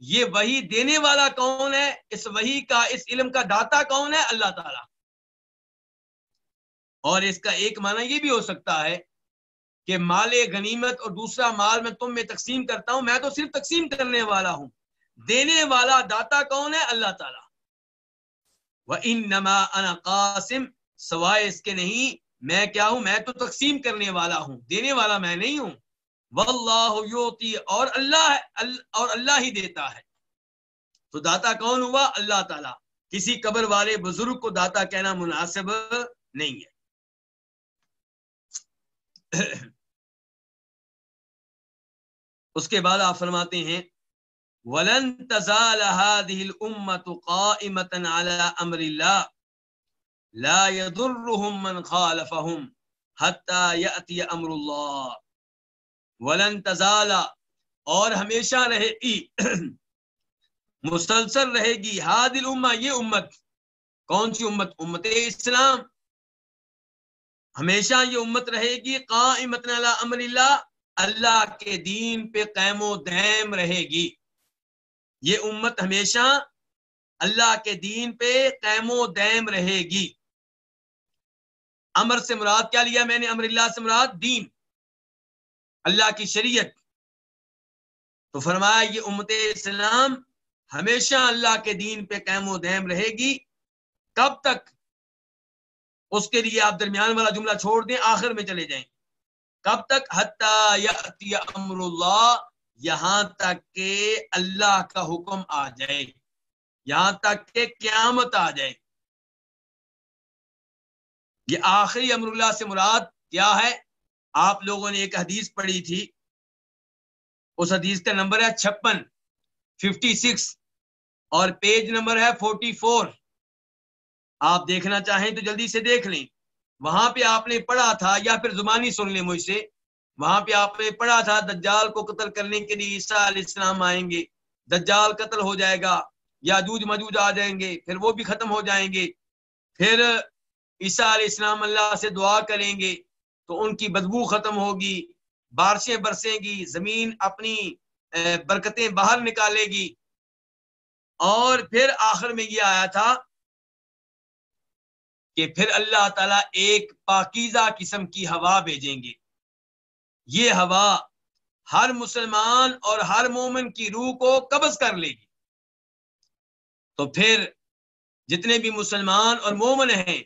یہ وہی دینے والا کون ہے؟ اس وہی کا، اس علم کا داتا کون ہے؟ اللہ تعالی۔ اور اس کا ایک معنی یہ بھی ہو سکتا ہے کہ مال غنیمت اور دوسرا مال میں تم میں تقسیم کرتا ہوں، میں تو صرف تقسیم کرنے والا ہوں۔ دینے والا داتا کون ہے؟ اللہ تعالی۔ وہ ان نما قاسم۔ سوائے اس کے نہیں، میں کیا ہوں؟ میں تو تقسیم کرنے والا ہوں۔ دینے والا میں نہیں ہوں۔ واللہ یوتی، اور اللہ اور اللہ ہی دیتا ہے۔ تو داتا کون ہوا؟ اللہ تعالی۔ کسی قبر والے بزرگ کو داتا کہنا مناسب نہیں ہے۔ اس کے بعد آپ فرماتے ہیں، ولن تزال هذه الامه قائمه على امر الله لا يضرهم من خالفهم حتى ياتي امر الله ولن تزال اور ہمیشہ رہے گی۔ مسلسل رہے گی۔ ہاد الامہ، یہ امت۔ کون سی امت؟ امت اسلام۔ ہمیشہ یہ امت رہے گی۔ قائمت علی امر اللہ۔ اللہ کے دین پہ قیم و دیم رہے گی۔ یہ امت ہمیشہ اللہ کے دین پہ قیم و دیم رہے گی۔ امر سے مراد کیا لیا میں نے؟ امر اللہ سے مراد دین۔ اللہ کی شریعت۔ تو فرمایا، یہ امت اسلام ہمیشہ اللہ کے دین پہ قیم و دیم رہے گی۔ کب تک؟ اس کے لیے آپ درمیان والا جملہ چھوڑ دیں، آخر میں چلے جائیں۔ کب تک؟ حتی امر اللہ، یہاں تک کہ اللہ کا حکم آ جائے۔ یہاں تک کہ قیامت آ جائے۔ یہ آخری امر اللہ سے مراد کیا ہے؟ آپ لوگوں نے ایک حدیث پڑھی تھی۔ اس حدیث کا نمبر ہے چھپن ففٹی سکس اور پیج نمبر ہے فورٹی فور آپ دیکھنا چاہیں تو جلدی سے دیکھ لیں۔ وہاں پہ آپ نے پڑھا تھا یا پھر زبانی سن لیں مجھ سے۔ وہاں پہ آپ نے پڑھا تھا، دجال کو قتل کرنے کے لیے عیسیٰ علیہ السلام آئیں گے۔ دجال قتل ہو جائے گا، یا جوج مجوج آ جائیں گے، پھر وہ بھی ختم ہو جائیں گے۔ پھر عیسیٰ علیہ السلام اللہ سے دعا کریں گے۔ تو ان کی بدبو ختم ہوگی، بارشیں برسیں گی، زمین اپنی برکتیں باہر نکالے گی۔ اور پھر آخر میں یہ آیا تھا کہ پھر اللہ تعالیٰ ایک پاکیزہ قسم کی ہوا بھیجیں گے۔ یہ ہوا ہر مسلمان اور ہر مومن کی روح کو قبض کر لے گی۔ تو پھر جتنے بھی مسلمان اور مومن ہیں،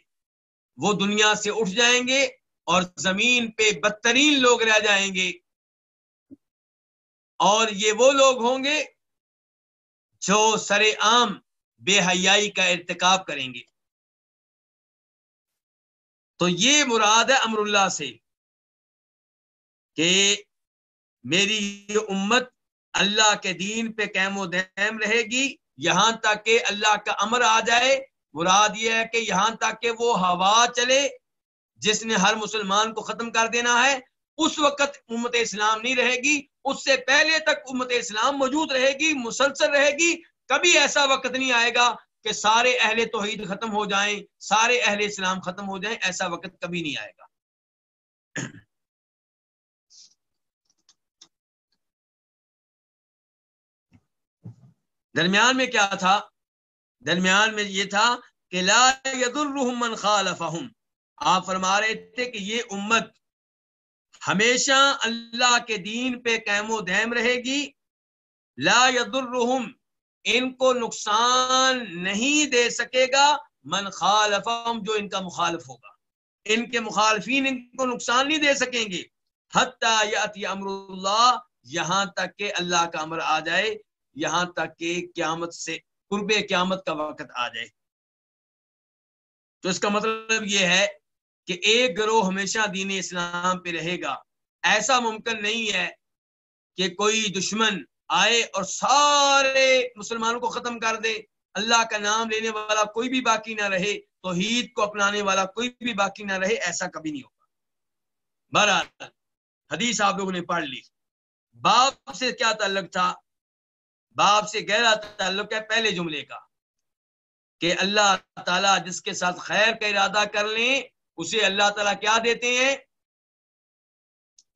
وہ دنیا سے اٹھ جائیں گے اور زمین پہ بدترین لوگ رہ جائیں گے۔ اور یہ وہ لوگ ہوں گے جو سر عام بے حیائی کا ارتکاب کریں گے۔ تو یہ مراد ہے امر اللہ سے کہ میری یہ امت اللہ کے دین پہ قیم و دیم رہے گی۔ یہاں تک کہ اللہ کا امر آ جائے۔ مراد یہ ہے کہ یہاں تک کہ وہ ہوا چلے۔ جس نے ہر مسلمان کو ختم کر دینا ہے، اس وقت امت اسلام نہیں رہے گی، اس سے پہلے تک امت اسلام موجود رہے گی، مسلسل رہے گی، کبھی ایسا وقت نہیں آئے گا کہ سارے اہل توحید ختم ہو جائیں، سارے اہل اسلام ختم ہو جائیں، ایسا وقت کبھی نہیں آئے گا۔ درمیان میں کیا تھا؟ درمیان میں یہ تھا کہ لا من خالفهم آپ فرما رہے تھے کہ یہ امت ہمیشہ اللہ کے دین پہ قیم و دیم رہے گی۔ لا يضرهم ان کو نقصان نہیں دے سکے گا من خالفهم جو ان کا مخالف ہوگا۔ ان کے مخالفین ان کو نقصان نہیں دے سکیں گے۔ حتی یاتی امر اللہ، یہاں تک کہ اللہ کا امر آ جائے، یہاں تک کہ قیامت سے، قرب قیامت کا وقت آ جائے۔ تو اس کا مطلب یہ ہے کہ ایک گروہ ہمیشہ دین اسلام پہ رہے گا۔ ایسا ممکن نہیں ہے کہ کوئی دشمن آئے اور سارے مسلمانوں کو ختم کر دے۔ اللہ کا نام لینے والا کوئی بھی باقی نہ رہے، توحید کو اپنانے والا کوئی بھی باقی نہ رہے، ایسا کبھی نہیں ہوگا۔ بہرحال، حدیث آپ لوگوں نے پڑھ لی۔ باپ سے کیا تعلق تھا؟ باپ سے گہرا تعلق ہے پہلے جملے کا کہ اللہ تعالیٰ جس کے ساتھ خیر کا ارادہ کر لیں اسے اللہ تعالیٰ کیا دیتے ہیں؟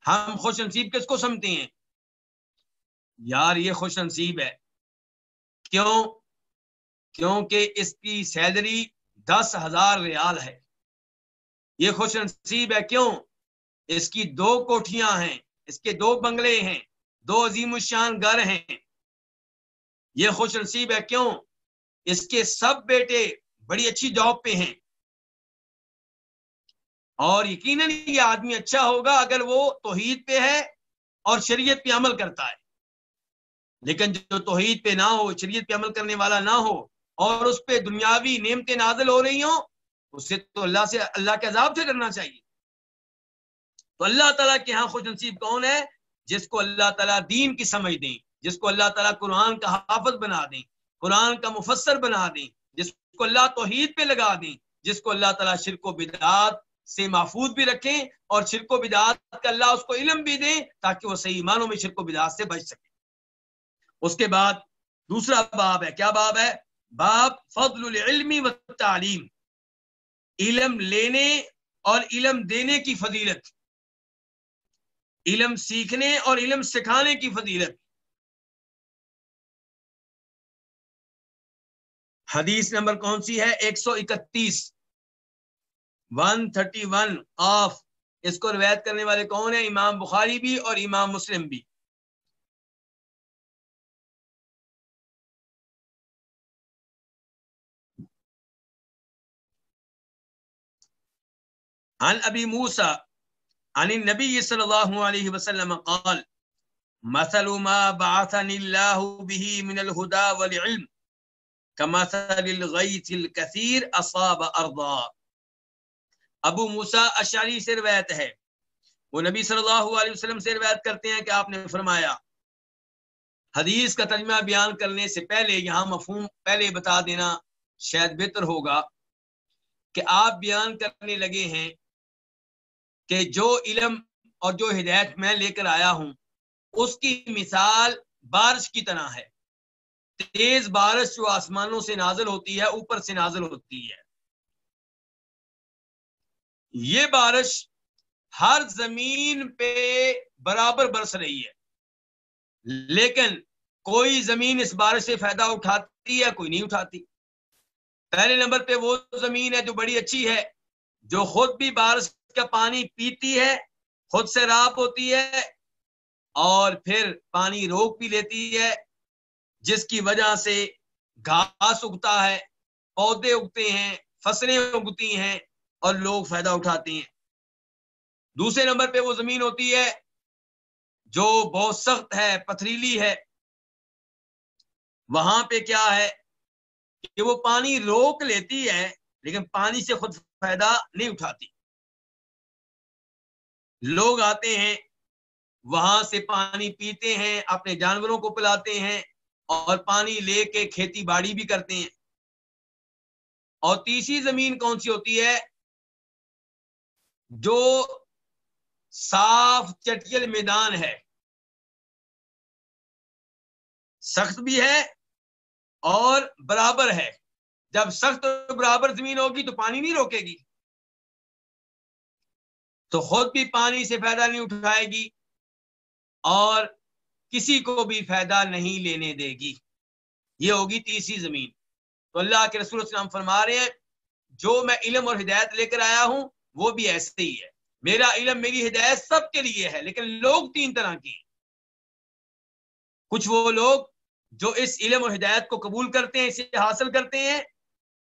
ہم خوش نصیب کس کو سمجھتے ہیں؟ یار یہ خوش نصیب ہے۔ کیوں؟ کیونکہ اس کی سیلری دس ہزار ریال ہے۔ یہ خوش نصیب ہے۔ کیوں؟ اس کی دو کوٹھیاں ہیں۔ اس کے دو بنگلے ہیں۔ دو عظیم الشان گھر ہیں۔ یہ خوش نصیب ہے۔ کیوں؟ اس کے سب بیٹے بڑی اچھی جاب پہ ہیں۔ اور یقیناً یہ آدمی اچھا ہوگا اگر وہ توحید پہ ہے اور شریعت پہ عمل کرتا ہے۔ لیکن جو توحید پہ نہ ہو، شریعت پہ عمل کرنے والا نہ ہو اور اس پہ دنیاوی نعمتیں نازل ہو رہی ہوں اسے تو اللہ سے، اللہ کے عذاب سے کرنا چاہیے۔ تو اللہ تعالیٰ کے ہاں خوش نصیب کون ہے؟ جس کو اللہ تعالیٰ دین کی سمجھ دیں، جس کو اللہ تعالیٰ قرآن کا حافظ بنا دیں، قرآن کا مفسر بنا دیں، جس کو اللہ توحید پہ لگا دیں، جس کو اللہ تعالیٰ شرک و بدعات سے محفوظ بھی رکھیں اور شرک و بدعات کا اللہ اس کو علم بھی دیں تاکہ وہ صحیح ایمانوں میں شرک و بدعات سے بچ سکے۔ اس کے بعد دوسرا باب ہے۔ کیا باب ہے؟ باب فضل العلم و تعلیم علم لینے اور علم دینے کی فضیلت۔ علم سیکھنے اور علم سکھانے کی فضیلت۔ حدیث نمبر کون سی ہے؟ ایک سو اکتیس۔ ون تھرٹی ون آف اس کو روایت کرنے والے کون ہیں؟ امام بخاری بھی اور امام مسلم بھی۔ عن ابی موسى عن النبي صلى الله عليه وسلم قال، مثل ما بعثني الله به من الهدى والعلم، كمثل الغيث الكثير اصاب ارضا ابو موسا اشاری سے روایت ہے۔ وہ نبی صلی اللہ علیہ وسلم سے روایت کرتے ہیں کہ آپ نے فرمایا، حدیث کا ترجمہ بیان کرنے سے پہلے یہاں مفہوم پہلے بتا دینا شاید بہتر ہوگا کہ آپ بیان کرنے لگے ہیں کہ جو علم اور جو ہدایت میں لے کر آیا ہوں، اس کی مثال بارش کی طرح ہے۔ تیز بارش جو آسمانوں سے نازل ہوتی ہے، اوپر سے نازل ہوتی ہے۔ یہ بارش ہر زمین پہ برابر برس رہی ہے۔ لیکن کوئی زمین اس بارش سے فائدہ اٹھاتی ہے کوئی نہیں اٹھاتی۔ پہلے نمبر پہ وہ زمین ہے جو بڑی اچھی ہے، جو خود بھی بارش کا پانی پیتی ہے، خود سے راپ ہوتی ہے اور پھر پانی روک بھی لیتی ہے، جس کی وجہ سے گھاس اگتا ہے، پودے اگتے ہیں، فصلیں اگتی ہیں۔ اور لوگ فائدہ اٹھاتے ہیں۔ دوسرے نمبر پہ وہ زمین ہوتی ہے جو بہت سخت ہے، پتھریلی ہے۔ وہاں پہ کیا ہے کہ وہ پانی روک لیتی ہے، لیکن پانی سے خود فائدہ نہیں اٹھاتی۔ لوگ آتے ہیں، وہاں سے پانی پیتے ہیں، اپنے جانوروں کو پلاتے ہیں اور پانی لے کے کھیتی باڑی بھی کرتے ہیں۔ اور تیسری زمین کون سی ہوتی ہے؟ جو صاف چٹیل میدان ہے، سخت بھی ہے اور برابر ہے۔ جب سخت اور برابر زمین ہوگی تو پانی نہیں روکے گی۔ تو خود بھی پانی سے فائدہ نہیں اٹھائے گی اور کسی کو بھی فائدہ نہیں لینے دے گی۔ یہ ہوگی تیسری زمین۔ تو اللہ کے رسول السلام فرما رہے ہیں، جو میں علم اور ہدایت لے کر آیا ہوں وہ بھی ایسے ہی ہے۔ میرا علم، میری ہدایت سب کے لیے ہے، لیکن لوگ تین طرح کی ہیں۔ کچھ وہ لوگ جو اس علم اور ہدایت کو قبول کرتے ہیں، اسے حاصل کرتے ہیں،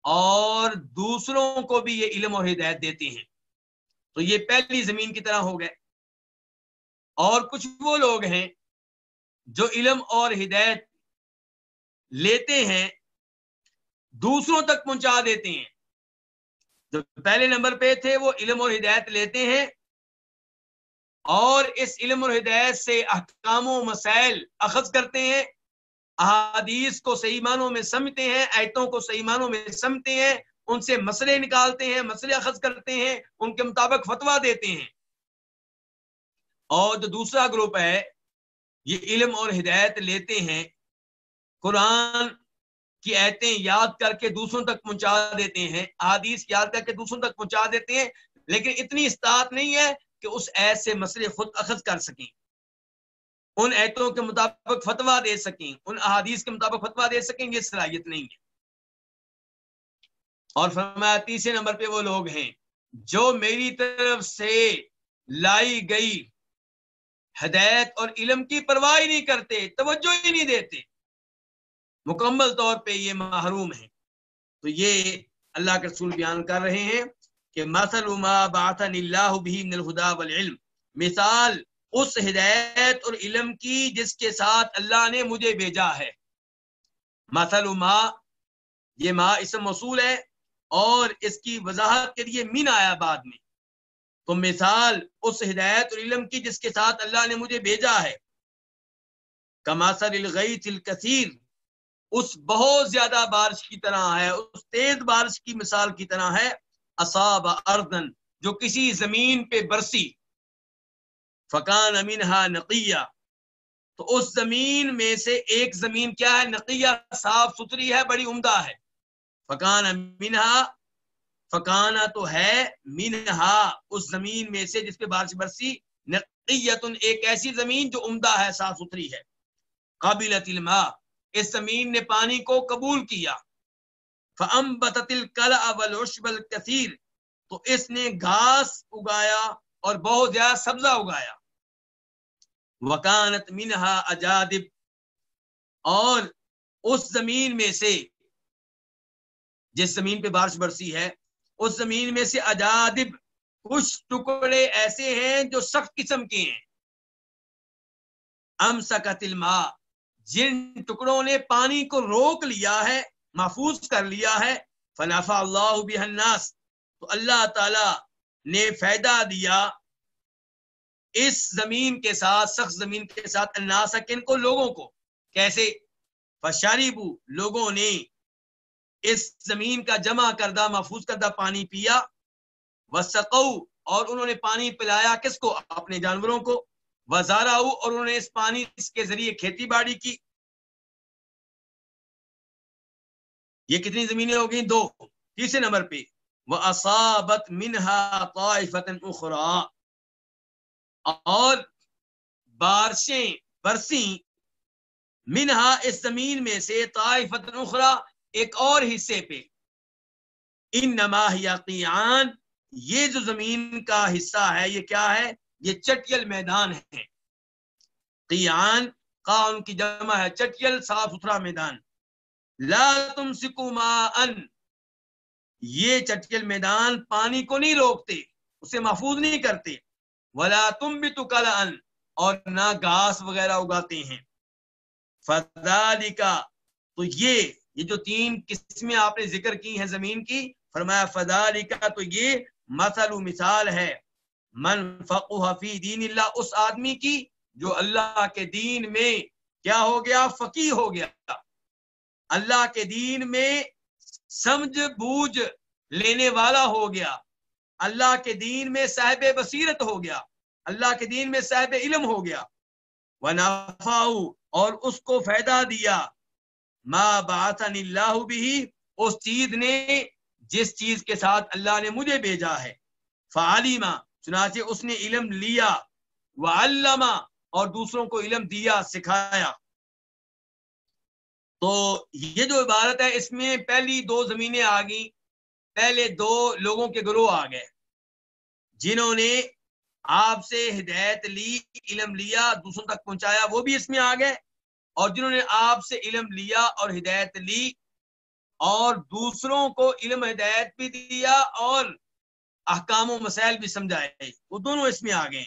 اور دوسروں کو بھی یہ علم اور ہدایت دیتے ہیں۔ تو یہ پہلی زمین کی طرح ہو گئے۔ اور کچھ وہ لوگ ہیں جو علم اور ہدایت لیتے ہیں، دوسروں تک پہنچا دیتے ہیں۔ جو پہلے نمبر پہ تھے وہ علم اور ہدایت لیتے ہیں اور اس علم اور ہدایت سے احکام و مسائل اخذ کرتے ہیں، احادیث کو صحیح معنوں میں سمجھتے ہیں ایتوں کو صحیح معنوں میں سمجھتے ہیں، ان سے مسئلے نکالتے ہیں، مسئلے اخذ کرتے ہیں، ان کے مطابق فتوا دیتے ہیں۔ اور جو دوسرا گروپ ہے، یہ علم اور ہدایت لیتے ہیں، قرآن کی ایتیں یاد کر کے دوسروں تک پہنچا دیتے ہیں، احادیث یاد کر کے دوسروں تک پہنچا دیتے ہیں، لیکن اتنی استاد نہیں ہے کہ اس ایت سے مسئلے خود اخذ کر سکیں۔ ان ایتوں کے مطابق فتوا دے سکیں، ان احادیث کے مطابق فتوا دے سکیں، یہ صلاحیت نہیں ہے۔ اور فرمایا، تیسرے نمبر پہ وہ لوگ ہیں، جو میری طرف سے لائی گئی ہدایت اور علم کی پرواہ نہیں کرتے، توجہ ہی نہیں دیتے۔ مکمل طور پہ یہ محروم ہے تو یہ اللہ کے رسول بیان کر رہے ہیں کہ مثل ما بعثن اللہ به من الهدى والعلم۔ مثال اس ہدایت اور علم کی جس کے ساتھ اللہ نے مجھے بھیجا ہے۔ مثل ما، یہ ما اسم موصول ہے اور اس کی وضاحت کے لیے من آیا بعد میں۔ تو مثال اس ہدایت اور علم کی جس کے ساتھ اللہ نے مجھے بھیجا ہے۔ کماسر الغیث الکثیر۔ اس بہت زیادہ بارش کی طرح ہے، اس تیز بارش کی مثال کی طرح ہے، اصاب اردن، جو کسی زمین پہ برسی۔ فقان امینہ نقیہ۔ تو اس زمین میں سے ایک زمین کیا ہے؟ نقیہ، صاف ستھری ہے، بڑی عمدہ ہے۔ فقان امینہ فقانہ تو ہے مینہا اس زمین میں سے جس پہ بارش برسی۔ نقیتن ایک ایسی زمین جو عمدہ ہے، صاف ستھری ہے۔ قابلت الماء۔ اس زمین نے پانی کو قبول کیا۔ کثیر تو اس نے گھاس اگایا اور بہت زیادہ سبزہ اگایا۔ وکانت منہا اجادب اور اس زمین میں سے جس زمین پہ بارش برسی ہے، اس زمین میں سے اجادب کچھ ٹکڑے ایسے ہیں جو سخت قسم کے ہیں۔ ام سکت الماء۔ جن ٹکڑوں نے پانی کو روک لیا ہے، محفوظ کر لیا ہے، فنافع اللہ الناس۔ تو اللہ تعالی نے فائدہ دیا اس زمین کے ساتھ، سخت زمین کے ساتھ، الناس کن کو، لوگوں کو۔ کیسے؟ فشاربو، لوگوں نے اس زمین کا جمع کردہ، محفوظ کردہ پانی پیا۔ وسقو، اور انہوں نے پانی پلایا کس کو؟ اپنے جانوروں کو۔ وزارہ اور انہوں نے اس پانی کے ذریعے کھیتی باڑی کی۔ یہ کتنی زمینیں ہو گئی دو۔ تیسرے نمبر پہ وہ اصابت منہا اخرا اور بارشیں برسی منہا اس زمین میں سے طائفت اخرا ایک اور حصے پہ۔ ان نما قیان یہ جو زمین کا حصہ ہے، یہ کیا ہے؟ یہ چٹیل میدان ہے۔ قیان کا ان کی جمع ہے، چٹیل صاف ستھرا میدان۔ لا تم سکو ان یہ چٹکل میدان پانی کو نہیں روکتے، اسے محفوظ نہیں کرتے۔ ولا تم بھی تو کل ان اور نہ گھاس وغیرہ اگاتے ہیں۔ فضالی کا تو یہ یہ جو تین قسمیں آپ نے ذکر کی ہیں زمین کی، فرمایا فضالی کا تو یہ مثل مثال ہے۔ من فقہ فی دین اللہ، اس آدمی کی جو اللہ کے دین میں کیا ہو گیا؟ فقی ہو گیا۔ اللہ کے دین میں سمجھ بوجھ لینے والا ہو گیا۔ اللہ کے دین میں صاحب بصیرت ہو گیا۔ اللہ کے دین میں صاحب علم ہو گیا۔ ونافع اور اس کو فائدہ دیا۔ ما بعثن اللہ بھی اس چیز نے جس چیز کے ساتھ اللہ نے مجھے بھیجا ہے۔ فعلیما چنانچہ اس نے علم لیا وعلما اور دوسروں کو علم دیا، سکھایا۔ تو یہ جو عبارت ہے، اس میں پہلی دو زمینیں آ گئیں۔ پہلے دو لوگوں کے گروہ آ گئے، جنہوں نے آپ سے ہدایت لی، علم لیا، دوسروں تک پہنچایا، وہ بھی اس میں آ گئے۔ اور جنہوں نے آپ سے علم لیا اور ہدایت لی، اور دوسروں کو علم ہدایت بھی دیا اور احکام و مسائل بھی سمجھائے، وہ دونوں اس میں آ گئے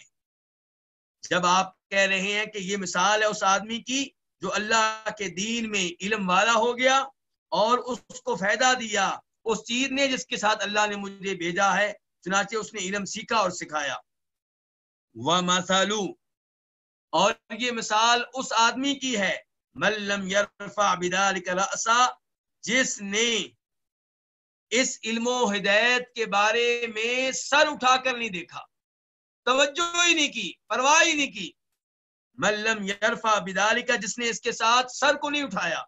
جب آپ کہہ رہے ہیں کہ یہ مثال ہے اس آدمی کی جو اللہ کے دین میں علم والا ہو گیا اور اس کو فائدہ دیا، اس چیز نے جس کے ساتھ اللہ نے مجھے بھیجا ہے، چنانچہ اس نے علم سیکھا اور سکھایا۔ وہ مسالو اور یہ مثال اس آدمی کی ہے۔ ملم یرفا بدال جس نے اس علم و ہدایت کے بارے میں سر اٹھا کر نہیں دیکھا۔ توجہ ہی نہیں کی، پرواہ ہی نہیں کی۔ ملم یرفا بدال کا جس نے اس کے ساتھ سر کو نہیں اٹھایا۔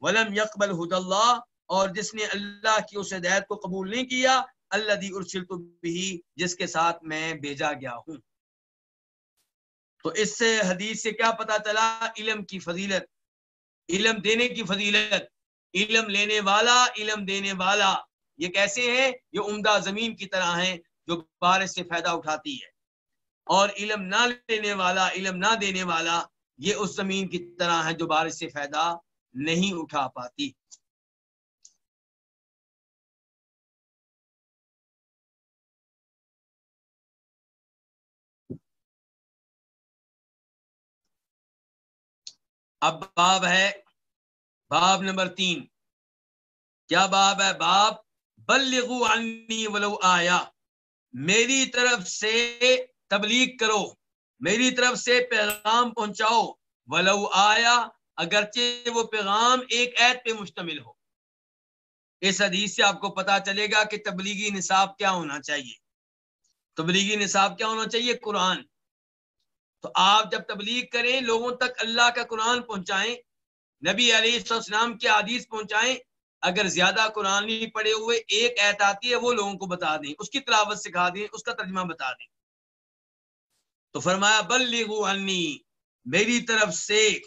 ولم یقبل حد اللہ، اور جس نے اللہ کی اس ہدایت کو قبول نہیں کیا اللہ دی ارسل تو بھی جس کے ساتھ میں بھیجا گیا ہوں۔ تو اس سے حدیث سے کیا پتا چلا؟ علم کی فضیلت۔ علم دینے کی فضیلت۔ علم لینے والا، علم دینے والا۔ یہ کیسے ہیں؟ یہ عمدہ زمین کی طرح ہیں جو بارش سے فائدہ اٹھاتی ہے۔ اور علم نہ لینے والا، علم نہ دینے والا، یہ اس زمین کی طرح ہے جو بارش سے فائدہ نہیں اٹھا پاتی۔ اب باب ہے باب نمبر تین۔ کیا باب ہے؟ باب بلغو عنی ولو آیا۔ میری طرف سے تبلیغ کرو۔ میری طرف سے پیغام پہنچاؤ۔ ولو آیا، اگرچہ وہ پیغام ایک عید پہ مشتمل ہو۔ اس حدیث سے آپ کو پتا چلے گا کہ تبلیغی نصاب کیا ہونا چاہیے۔ تبلیغی نصاب کیا ہونا چاہیے؟ قرآن۔ تو آپ جب تبلیغ کریں، لوگوں تک اللہ کا قرآن پہنچائیں نبی علیہ السلام کے حدیث پہنچائیں، اگر زیادہ قرآن نہیں پڑے ہوئے، ایک ایت آتی ہے، وہ لوگوں کو بتا دیں، اس کی تلاوت سکھا دیں، اس کا ترجمہ بتا دیں۔ تو فرمایا، بلغو عنی میری طرف سے،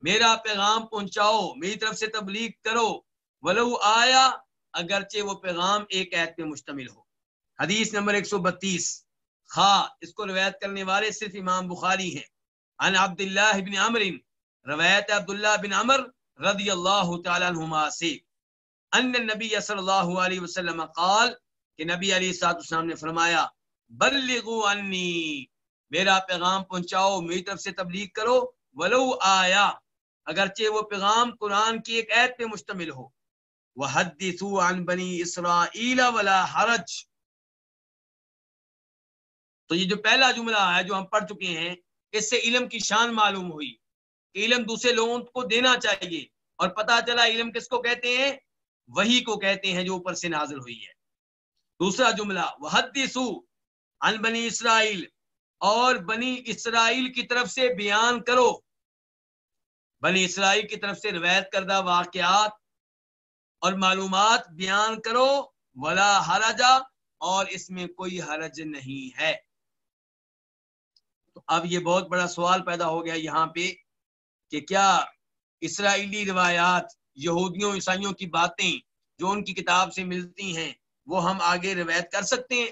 میرا پیغام پہنچاؤ، میری طرف سے تبلیغ کرو۔ ولو آیا، اگرچہ وہ پیغام ایک عید پہ مشتمل ہو۔ حدیث نمبر ایک سو بتیس۔ اس کو روایت کرنے والے صرف امام بخاری ہیں۔ ان عبداللہ بن عمر روایت عبداللہ بن عمر رضی اللہ تعالیٰ عنہما سے، ان نبی صلی اللہ علیہ وسلم قال کہ نبی علیہ السلام نے فرمایا بلغو انی، میرا پیغام پہنچاؤ، میری طرف سے تبلیغ کرو، ولو آیا، اگرچہ وہ پیغام قرآن کی ایک عید پہ مشتمل ہو۔ وہ عن بنی اسرائیل ولا حرج تو یہ جو پہلا جملہ ہے جو ہم پڑھ چکے ہیں، اس سے علم کی شان معلوم ہوئی۔ علم دوسرے لوگوں کو دینا چاہیے۔ اور پتا چلا علم کس کو کہتے ہیں؟ وہی کو کہتے ہیں جو اوپر سے نازل ہوئی ہے۔ دوسرا جملہ وہ عن بنی اسرائیل اور بنی اسرائیل کی طرف سے بیان کرو۔ بنی اسرائیل کی طرف سے روایت کردہ واقعات اور معلومات بیان کرو۔ ولا حرجا اور اس میں کوئی حرج نہیں ہے۔ تو اب یہ بہت بڑا سوال پیدا ہو گیا یہاں پہ۔ کہ کیا اسرائیلی روایات یہودیوں، عیسائیوں کی باتیں جو ان کی کتاب سے ملتی ہیں، وہ ہم آگے روایت کر سکتے ہیں؟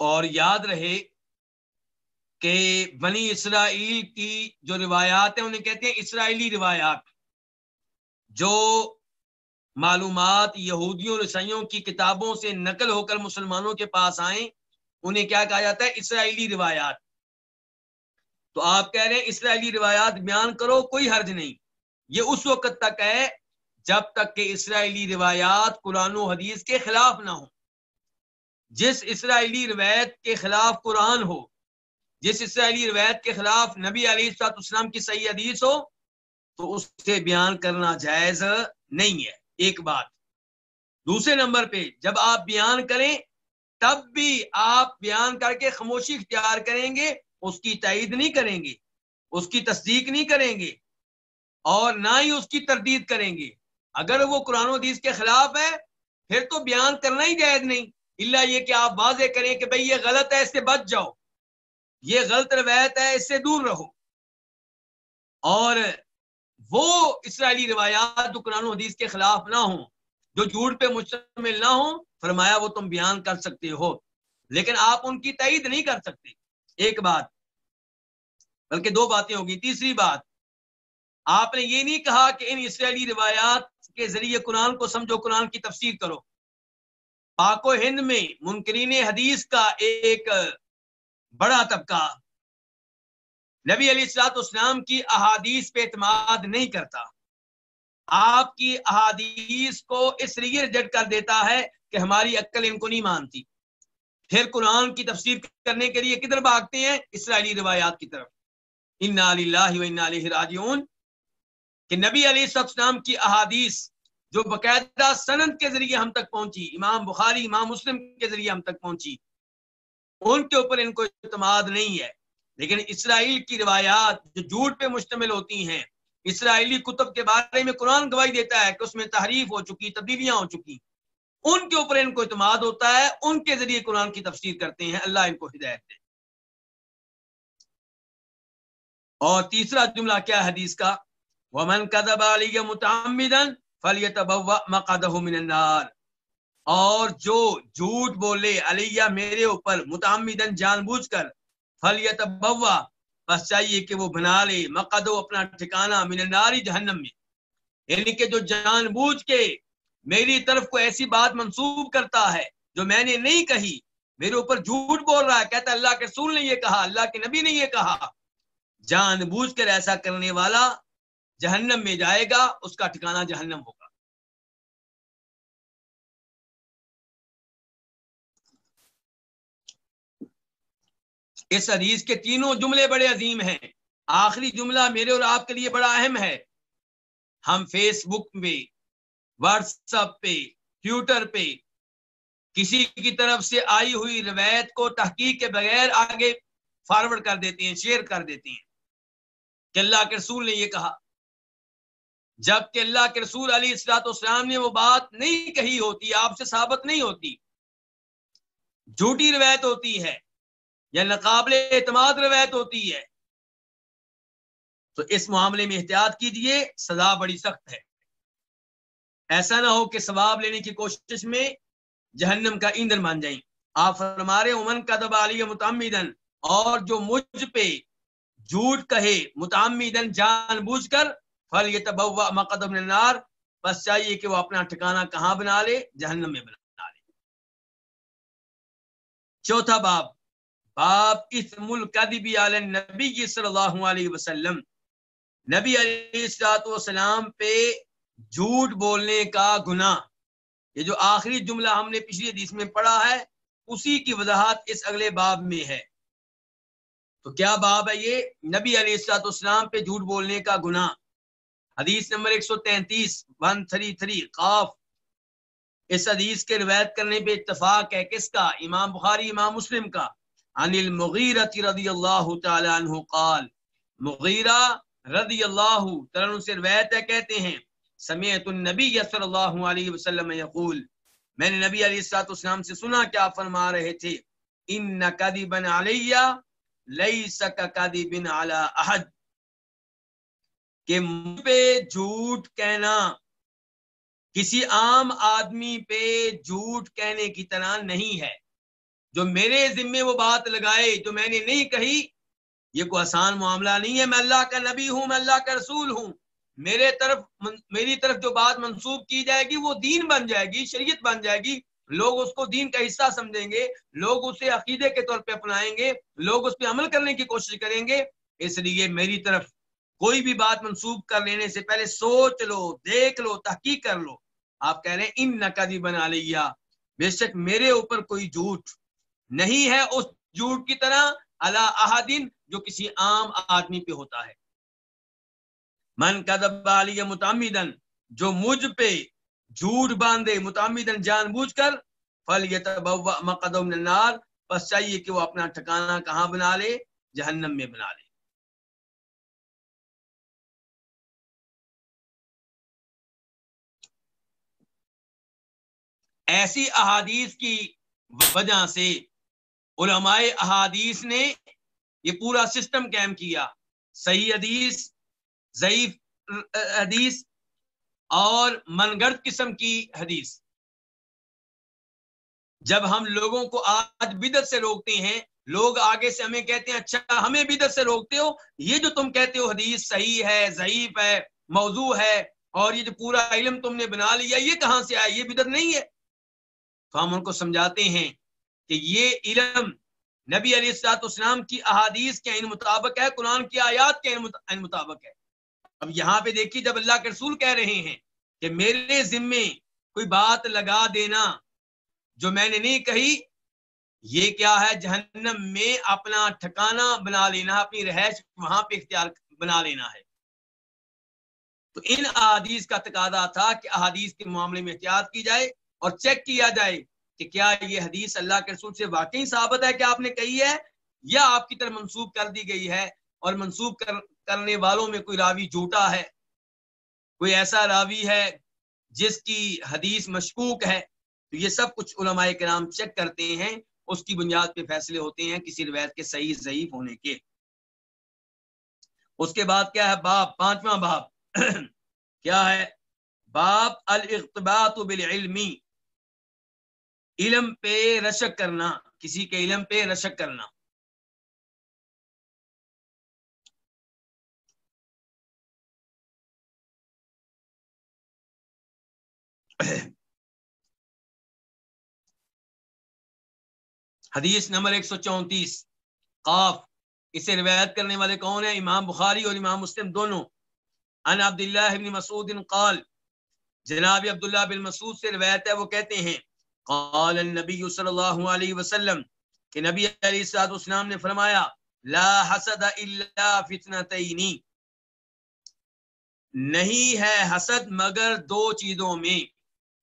اور یاد رہے کہ بنی اسرائیل کی جو روایات ہیں، انہیں کہتے ہیں اسرائیلی روایات۔ جو معلومات یہودیوں عیسائیوں کی کتابوں سے نقل ہو کر مسلمانوں کے پاس آئیں، انہیں کیا کہا جاتا ہے؟ اسرائیلی روایات۔ تو آپ کہہ رہے ہیں اسرائیلی روایات بیان کرو، کوئی حرج نہیں۔ یہ اس وقت تک ہے جب تک کہ اسرائیلی روایات قرآن و حدیث کے خلاف نہ ہوں۔ جس اسرائیلی روایت کے خلاف قرآن ہو، جس اسرائیلی روایت کے خلاف نبی علی اسلام کی صحیح حدیث ہو تو اس سے بیان کرنا جائز نہیں ہے۔ ایک بات۔ دوسرے نمبر پہ، جب آپ بیان کریں، تب بھی آپ بیان کر کے خاموشی اختیار کریں گے، اس کی تائید نہیں کریں گے، اس کی تصدیق نہیں کریں گے اور نہ ہی اس کی تردید کریں گے۔ اگر وہ قرآن و حدیث کے خلاف ہے، پھر تو بیان کرنا ہی جائز نہیں۔ اللہ یہ کہ آپ واضح کریں کہ بھئی یہ غلط ہے، اس سے بچ جاؤ۔ یہ غلط روایت ہے، اس سے دور رہو۔ اور وہ اسرائیلی روایات جو قرآن و حدیث کے خلاف نہ ہوں، جو جھوٹ پہ مشتمل نہ ہوں، فرمایا وہ تم بیان کر سکتے ہو۔ لیکن آپ ان کی تائید نہیں کر سکتے۔ ایک بات، بلکہ دو باتیں ہوگی۔ تیسری بات، آپ نے یہ نہیں کہا کہ ان اسرائیلی روایات کے ذریعے قرآن کو سمجھو، قرآن کی تفسیر کرو۔ پاک و ہند میں منکرین حدیث کا ایک بڑا طبقہ نبی علی السلاط اسلام کی احادیث پہ اعتماد نہیں کرتا۔ آپ کی احادیث کو اس لیے ریجیکٹ کر دیتا ہے کہ ہماری عقل ان کو نہیں مانتی۔ پھر قرآن کی تفسیر کرنے کے لیے کدھر بھاگتے ہیں؟ اسرائیلی روایات کی طرف۔ ان علیہ راجعون۔ کہ نبی علیہ السلام کی احادیث جو باقاعدہ سند کے ذریعے ہم تک پہنچی، امام بخاری، امام مسلم کے ذریعے ہم تک پہنچی، ان کے اوپر ان کو اعتماد نہیں ہے۔ لیکن اسرائیل کی روایات جو جھوٹ پہ مشتمل ہوتی ہیں، اسرائیلی کتب کے بارے میں قرآن گواہی دیتا ہے کہ اس میں تحریف ہو چکی، تبدیلیاں ہو چکی۔ ان کے اوپر ان کو اعتماد ہوتا ہے، ان کے ذریعے قرآن کی تفسیر کرتے ہیں۔ اللہ ان کو ہدایت دے۔ اور تیسرا جملہ کیا حدیث کا؟ ومن كذب علي متعمدا فليتبوأ مقعده من النار۔ اور جو جھوٹ بولے علیہ میرے اوپر متعمدن جان بوجھ کر فلیتبوا بس چاہیے کہ وہ بنا لے، مقدو اپنا ٹھکانہ من النار جہنم میں۔ یعنی کہ جو جان بوجھ کے میری طرف کو ایسی بات منسوب کرتا ہے جو میں نے نہیں کہی، میرے اوپر جھوٹ بول رہا ہے، کہتا اللہ کے رسول نے یہ کہا، اللہ کے نبی نے یہ کہا۔ جان بوجھ کر ایسا کرنے والا جہنم میں جائے گا، اس کا ٹھکانہ جہنم ہوگا۔ اس حدیث کے تینوں جملے بڑے عظیم ہیں۔ آخری جملہ میرے اور آپ کے لیے بڑا اہم ہے۔ ہم فیس بک پہ، واٹس ایپ پہ ٹویٹر پہ کسی کی طرف سے آئی ہوئی روایت کو تحقیق کے بغیر آگے فارورڈ کر دیتے ہیں، شیئر کر دیتے ہیں۔ کہ اللہ کے رسول نے یہ کہا۔ جبکہ اللہ کے رسول علی السلاط اسلام نے وہ بات نہیں کہی ہوتی، آپ سے ثابت نہیں ہوتی۔ جھوٹی روایت ہوتی ہے۔ یا ناقابل اعتماد روایت ہوتی ہے، تو اس معاملے میں احتیاط کیجیے سزا بڑی سخت ہے۔ ایسا نہ ہو کہ ثواب لینے کی کوشش میں جہنم کا ایندھن مان جائیں۔ آپ ہمارے عمن کا دبا علی متعمدن اور جو مجھ پہ جھوٹ کہے متعمدن جان بوجھ کر پھل یہ تبوا مقدم النار، بس چاہیے کہ وہ اپنا ٹھکانہ کہاں بنا لے؟ جہنم میں بنا لے۔ چوتھا باب باب اسم القدبی علی نبی صلی اللہ علیہ وسلم۔ نبی علیہ السلاۃ والسلام پہ جھوٹ بولنے کا گناہ۔ یہ جو آخری جملہ ہم نے پچھلی حدیث میں پڑھا ہے، اسی کی وضاحت اس اگلے باب میں ہے۔ تو کیا باب ہے یہ؟ نبی علیہ السلاط اسلام پہ جھوٹ بولنے کا گناہ۔ حدیث نمبر ایک سو تینتیس، ون تھری تھری، قاف۔ اس حدیث کے روایت کرنے پہ اتفاق ہے کس کا؟ امام بخاری، امام مسلم کا۔ عن المغیرہ رضی اللہ تعالی عنہ قال، مغیرہ رضی اللہ تعالی عنہ سے روایت ہے، کہتے ہیں سمیت النبی صلی اللہ علیہ وسلم یقول، میں نے نبی علیہ السلاط اسلام سے سنا کیا فرما رہے تھے، ان کذبا علیہ لیس کذب علی احد کہ مجھ پہ جھوٹ کہنا، کسی عام آدمی پہ جھوٹ کہنے کی طرح نہیں ہے۔ جو میرے ذمے وہ بات لگائے جو میں نے نہیں کہی، یہ کوئی آسان معاملہ نہیں ہے۔ میں اللہ کا نبی ہوں، میں اللہ کا رسول ہوں۔ میرے طرف میری طرف جو بات منسوب کی جائے گی وہ دین بن جائے گی، شریعت بن جائے گی۔ لوگ اس کو دین کا حصہ سمجھیں گے، لوگ اسے عقیدے کے طور پہ اپنائیں گے، لوگ اس پہ عمل کرنے کی کوشش کریں گے۔ اس لیے میری طرف کوئی بھی بات منسوخ کر لینے سے پہلے سوچ لو، دیکھ لو، تحقیق کر لو۔ آپ کہہ رہے ہیں ان نقدی بنا لیا بے شک میرے اوپر کوئی جھوٹ نہیں ہے اس جھوٹ کی طرح اللہ احدین جو کسی عام آدمی پہ ہوتا ہے۔ من کدب علی متعمدن، جو مجھ پہ جھوٹ باندھے متعمدن جان بوجھ کر فل یہ مقدم النار بس چاہیے کہ وہ اپنا ٹھکانہ کہاں بنا لے؟ جہنم میں بنا لے۔ ایسی احادیث کی وجہ سے علماء احادیث نے یہ پورا سسٹم قائم کیا۔ صحیح حدیث، ضعیف حدیث اور من قسم کی حدیث۔ جب ہم لوگوں کو آج بدت سے روکتے ہیں، لوگ آگے سے ہمیں کہتے ہیں اچھا ہمیں بدت سے روکتے ہو؟ یہ جو تم کہتے ہو حدیث صحیح ہے، ضعیف ہے، موضوع ہے اور یہ جو پورا علم تم نے بنا لیا، یہ کہاں سے آیا؟ یہ بدت نہیں ہے۔ تو ہم ان کو سمجھاتے ہیں کہ یہ علم نبی علیہ السلاط اسلام کی احادیث کے عین مطابق ہے، قرآن کی آیات کے عین مطابق ہے۔ اب یہاں پہ دیکھیے، جب اللہ کے رسول کہہ رہے ہیں کہ میرے ذمے کوئی بات لگا دینا جو میں نے نہیں کہی، یہ کیا ہے؟ جہنم میں اپنا ٹھکانا بنا لینا، اپنی رہائش وہاں پہ اختیار بنا لینا ہے۔ تو ان احادیث کا تقاضا تھا کہ احادیث کے معاملے میں احتیاط کی جائے اور چیک کیا جائے کہ کیا یہ حدیث اللہ کے رسول سے واقعی ثابت ہے کہ آپ نے کہی ہے؟ یا آپ کی طرف منسوخ کر دی گئی ہے اور منسوخ کر، کرنے والوں میں کوئی راوی جھوٹا ہے؟ کوئی ایسا راوی ہے جس کی حدیث مشکوک ہے؟ تو یہ سب کچھ علماء کرام چیک کرتے ہیں، اس کی بنیاد پہ فیصلے ہوتے ہیں کسی روایت کے صحیح ضعیف ہونے کے۔ اس کے بعد کیا ہے؟ باب، پانچواں باب۔ کیا ہے؟ باب الاقتباط بالعلمی علم پہ رشک کرنا، کسی کے علم پہ رشک کرنا۔ حدیث نمبر ایک سو چونتیس۔ قاف، اسے روایت کرنے والے کون ہیں؟ امام بخاری اور امام مسلم دونوں۔ ان عبداللہ بن مسعود قال، جناب عبداللہ بن مسعود سے روایت ہے، وہ کہتے ہیں قال النبی صلی اللہ علیہ وسلم کہ نبی علیہ الصلوۃ والسلام نے فرمایا، لا حسد الا فتنتین۔ نہیں ہے حسد مگر دو چیزوں میں،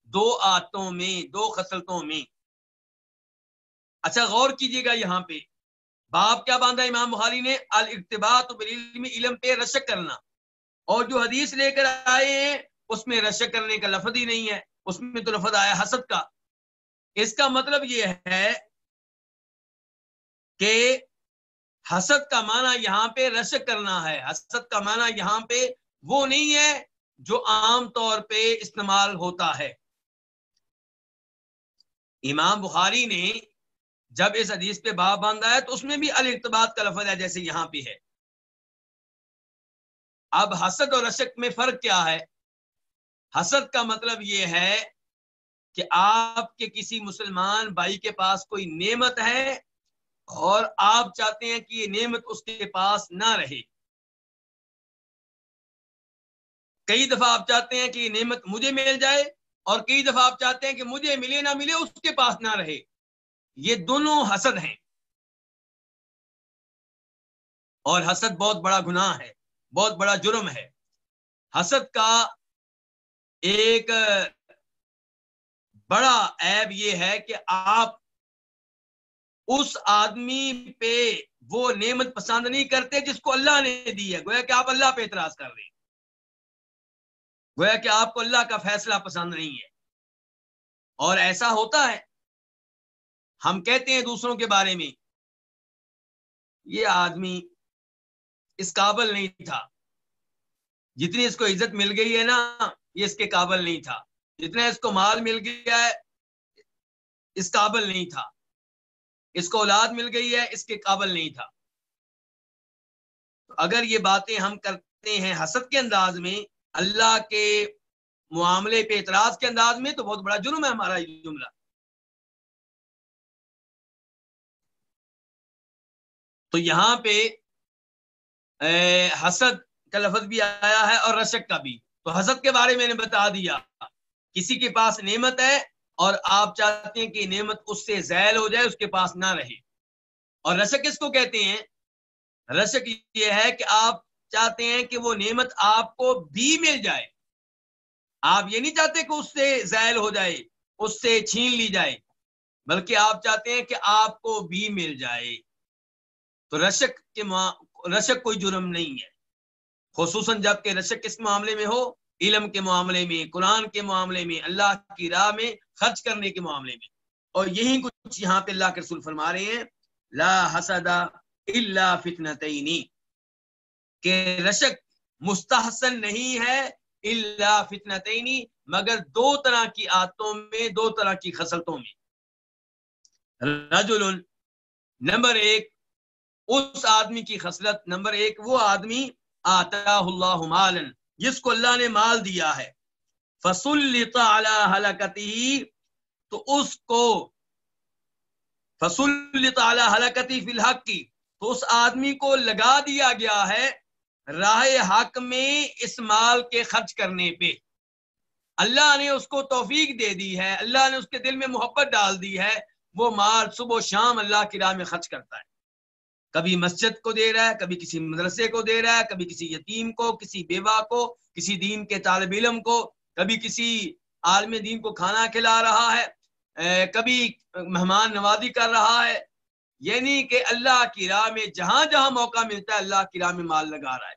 دو آتوں میں، دو خصلتوں میں۔ اچھا غور کیجیے گا یہاں پہ۔ باپ کیا باندھا امام بخاری نے الاقتباط علم پہ رشک کرنا۔ اور جو حدیث لے کر آئے ہیں، اس میں رشک کرنے کا لفظ ہی نہیں ہے۔ اس میں تو لفظ آیا حسد کا۔ اس کا مطلب یہ ہے کہ حسد کا معنی یہاں پہ رشک کرنا ہے۔ حسد کا معنی یہاں پہ وہ نہیں ہے جو عام طور پہ استعمال ہوتا ہے۔ امام بخاری نے جب اس حدیث پہ باب باندھا ہے تو اس میں بھی التباط کا لفظ ہے جیسے یہاں پہ ہے۔ اب حسد اور رشک میں فرق کیا ہے؟ حسد کا مطلب یہ ہے کہ آپ کے کسی مسلمان بھائی کے پاس کوئی نعمت ہے اور آپ چاہتے ہیں کہ یہ نعمت اس کے پاس نہ رہے۔ کئی دفعہ آپ چاہتے ہیں کہ یہ نعمت مجھے مل جائے اور کئی دفعہ آپ چاہتے ہیں کہ مجھے ملے نہ ملے اس کے پاس نہ رہے۔ یہ دونوں حسد ہیں۔ اور حسد بہت بڑا گناہ ہے، بہت بڑا جرم ہے۔ حسد کا ایک بڑا عیب یہ ہے کہ آپ اس آدمی پہ وہ نعمت پسند نہیں کرتے جس کو اللہ نے دی ہے۔ گویا کہ آپ اللہ پہ اعتراض کر رہے ہیں۔ گویا کہ آپ کو اللہ کا فیصلہ پسند نہیں ہے۔ اور ایسا ہوتا ہے۔ ہم کہتے ہیں دوسروں کے بارے میں، یہ آدمی اس قابل نہیں تھا۔ جتنی اس کو عزت مل گئی ہے نا، یہ اس کے قابل نہیں تھا۔ جتنا اس کو مال مل گیا ہے، اس قابل نہیں تھا۔ اس کو اولاد مل گئی ہے، اس کے قابل نہیں تھا۔ اگر یہ باتیں ہم کرتے ہیں حسد کے انداز میں، اللہ کے معاملے پہ اعتراض کے انداز میں، تو بہت بڑا جرم ہے ہمارا یہ جملہ۔ تو یہاں پہ حسد کا لفظ بھی آیا ہے اور رشک کا بھی۔ تو حسد کے بارے میں نے بتا دیا۔ کسی کے پاس نعمت ہے اور آپ چاہتے ہیں کہ نعمت اس سے زیل ہو جائے، اس کے پاس نہ رہے۔ اور رشک کس کو کہتے ہیں؟ رشک یہ ہے کہ آپ چاہتے ہیں کہ وہ نعمت آپ کو بھی مل جائے۔ آپ یہ نہیں چاہتے کہ اس سے زائل ہو جائے، اس سے چھین لی جائے، بلکہ آپ چاہتے ہیں کہ آپ کو بھی مل جائے۔ تو رشک کے رشک کوئی جرم نہیں ہے۔ خصوصاً جبکہ رشک کس معاملے میں ہو؟ علم کے معاملے میں، قرآن کے معاملے میں، اللہ کی راہ میں خرچ کرنے کے معاملے میں۔ اور یہی کچھ یہاں پہ اللہ کے رسول فرما رہے ہیں۔ لا حسد الا فتنتینی کہ رشک مستحسن نہیں ہے اللہ فتنتینی مگر دو طرح کی آتوں میں، دو طرح کی خسلتوں میں۔ رجل نمبر ایک، اس آدمی کی خصلت، نمبر ایک، وہ آدمی آتا اللہ مالن جس کو اللہ نے مال دیا ہے۔ فصل حلقتی تو اس کو فصل حلقتی فی الحق کی تو اس آدمی کو لگا دیا گیا ہے راہ حق میں اس مال کے خرچ کرنے پہ۔ اللہ نے اس کو توفیق دے دی ہے، اللہ نے اس کے دل میں محبت ڈال دی ہے، وہ مال صبح و شام اللہ کی راہ میں خرچ کرتا ہے۔ کبھی مسجد کو دے رہا ہے، کبھی کسی مدرسے کو دے رہا ہے، کبھی کسی یتیم کو، کسی بیوہ کو، کسی دین کے طالب علم کو، کبھی کسی عالم دین کو کھانا کھلا رہا ہے کبھی مہمان نوازی کر رہا ہے۔ یعنی کہ اللہ کی راہ میں جہاں جہاں موقع ملتا ہے، اللہ کی راہ میں مال لگا رہا ہے۔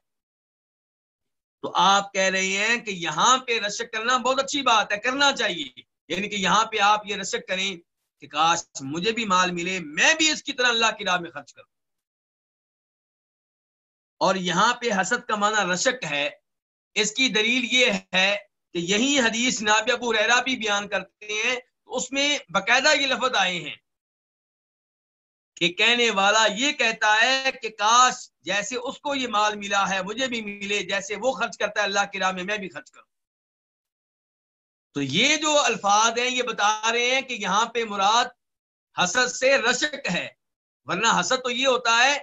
تو آپ کہہ رہے ہیں کہ یہاں پہ رشک کرنا بہت اچھی بات ہے، کرنا چاہیے۔ یعنی کہ یہاں پہ آپ یہ رشک کریں کہ کاش مجھے بھی مال ملے، میں بھی اس کی طرح اللہ کی راہ میں خرچ کروں۔ اور یہاں پہ حسد کا معنی رشک ہے۔ اس کی دلیل یہ ہے کہ یہی حدیث نابی ابو ریرا بھی بیان کرتے ہیں۔ تو اس میں باقاعدہ یہ لفظ آئے ہیں کہ کہنے والا یہ کہتا ہے کہ کاش جیسے اس کو یہ مال ملا ہے، مجھے بھی ملے، جیسے وہ خرچ کرتا ہے، اللہ کی راہ میں میں بھی خرچ کروں۔ تو یہ جو الفاظ ہیں، یہ بتا رہے ہیں کہ یہاں پہ مراد حسد سے رشک ہے۔ ورنہ حسد تو یہ ہوتا ہے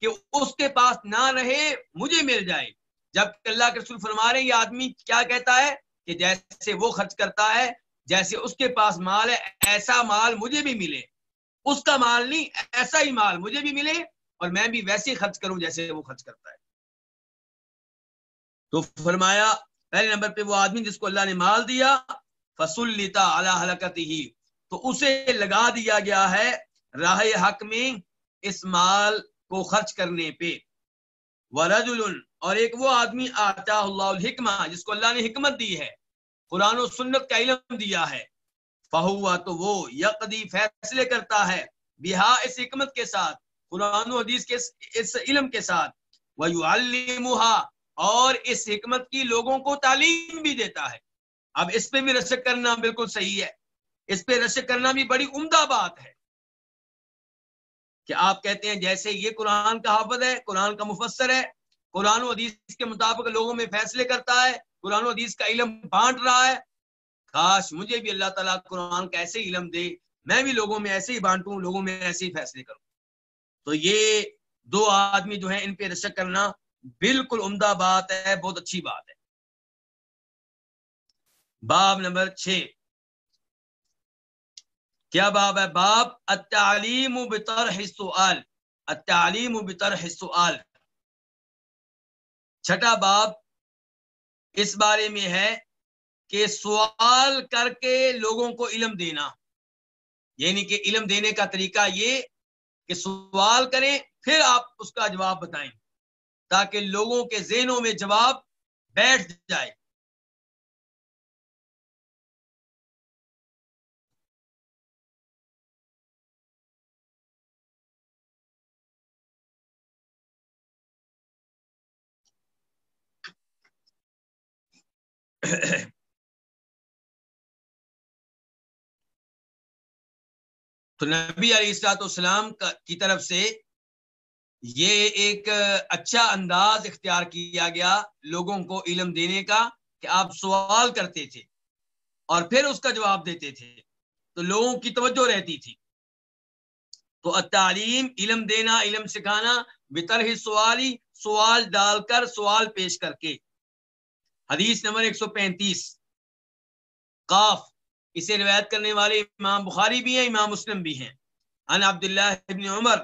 کہ اس کے پاس نہ رہے، مجھے مل جائے۔ جب اللہ کے رسول فرما رہے ہیں، یہ آدمی کیا کہتا ہے؟ کہ جیسے وہ خرچ کرتا ہے، جیسے اس کے پاس مال ہے، ایسا مال مجھے بھی ملے۔ اس کا مال نہیں، ایسا ہی مال مجھے بھی ملے اور میں بھی ویسے خرچ کروں جیسے وہ خرچ کرتا ہے۔ تو فرمایا، پہلے نمبر پہ وہ آدمی جس کو اللہ نے مال دیا فصول لیتا اللہ حلقت ہی تو اسے لگا دیا گیا ہے راہ حق میں، اس مال کو خرچ کرنے پہ۔ ورجل، اور ایک وہ آدمی آتا اللہ الحکمہ، جس کو اللہ نے حکمت دی ہے۔ قرآن و سنت کا علم دیا ہے۔ فہوا تو وہ یقدی فیصلے کرتا ہے۔ بہا، اس حکمت کے ساتھ، قرآن و حدیث کے، اس علم کے ساتھ۔ وہ اور اس حکمت کی لوگوں کو تعلیم بھی دیتا ہے۔ اب اس پہ بھی رشک کرنا بالکل صحیح ہے۔ اس پہ رشک کرنا بھی بڑی عمدہ بات ہے۔ کہ آپ کہتے ہیں جیسے یہ قرآن کا حافظ ہے، قرآن کا مفسر ہے، قرآن و حدیث کے مطابق لوگوں میں فیصلے کرتا ہے، قرآن و حدیث کا علم بانٹ رہا ہے۔ کاش مجھے بھی اللہ تعالیٰ قرآن کا ایسے علم دے، میں بھی لوگوں میں ایسے ہی بانٹوں، لوگوں میں ایسے ہی فیصلے کروں۔ تو یہ دو آدمی جو ہیں، ان پہ رشک کرنا بالکل عمدہ بات ہے، بہت اچھی بات ہے۔ باب نمبر چھ۔ کیا باب ہے؟ باب التعلیم بطرح السؤال، التعلیم بطرح السؤال۔ چھٹا باب اس بارے میں ہے کہ سوال کر کے لوگوں کو علم دینا۔ یعنی کہ علم دینے کا طریقہ یہ کہ سوال کریں، پھر آپ اس کا جواب بتائیں، تاکہ لوگوں کے ذہنوں میں جواب بیٹھ جائے۔ تو نبی علیہ السلاط والسلام کی طرف سے یہ ایک اچھا انداز اختیار کیا گیا لوگوں کو علم دینے کا کہ آپ سوال کرتے تھے اور پھر اس کا جواب دیتے تھے۔ تو لوگوں کی توجہ رہتی تھی۔ تو تعلیم علم دینا، علم سکھانا بطر ہی سوالی سوال ڈال کر سوال پیش کر کے حدیث نمبر ایک سو پینتیس۔ قاف، اسے روایت کرنے والے امام بخاری بھی ہیں، امام مسلم بھی ہیں۔ ان عبداللہ ابن عمر،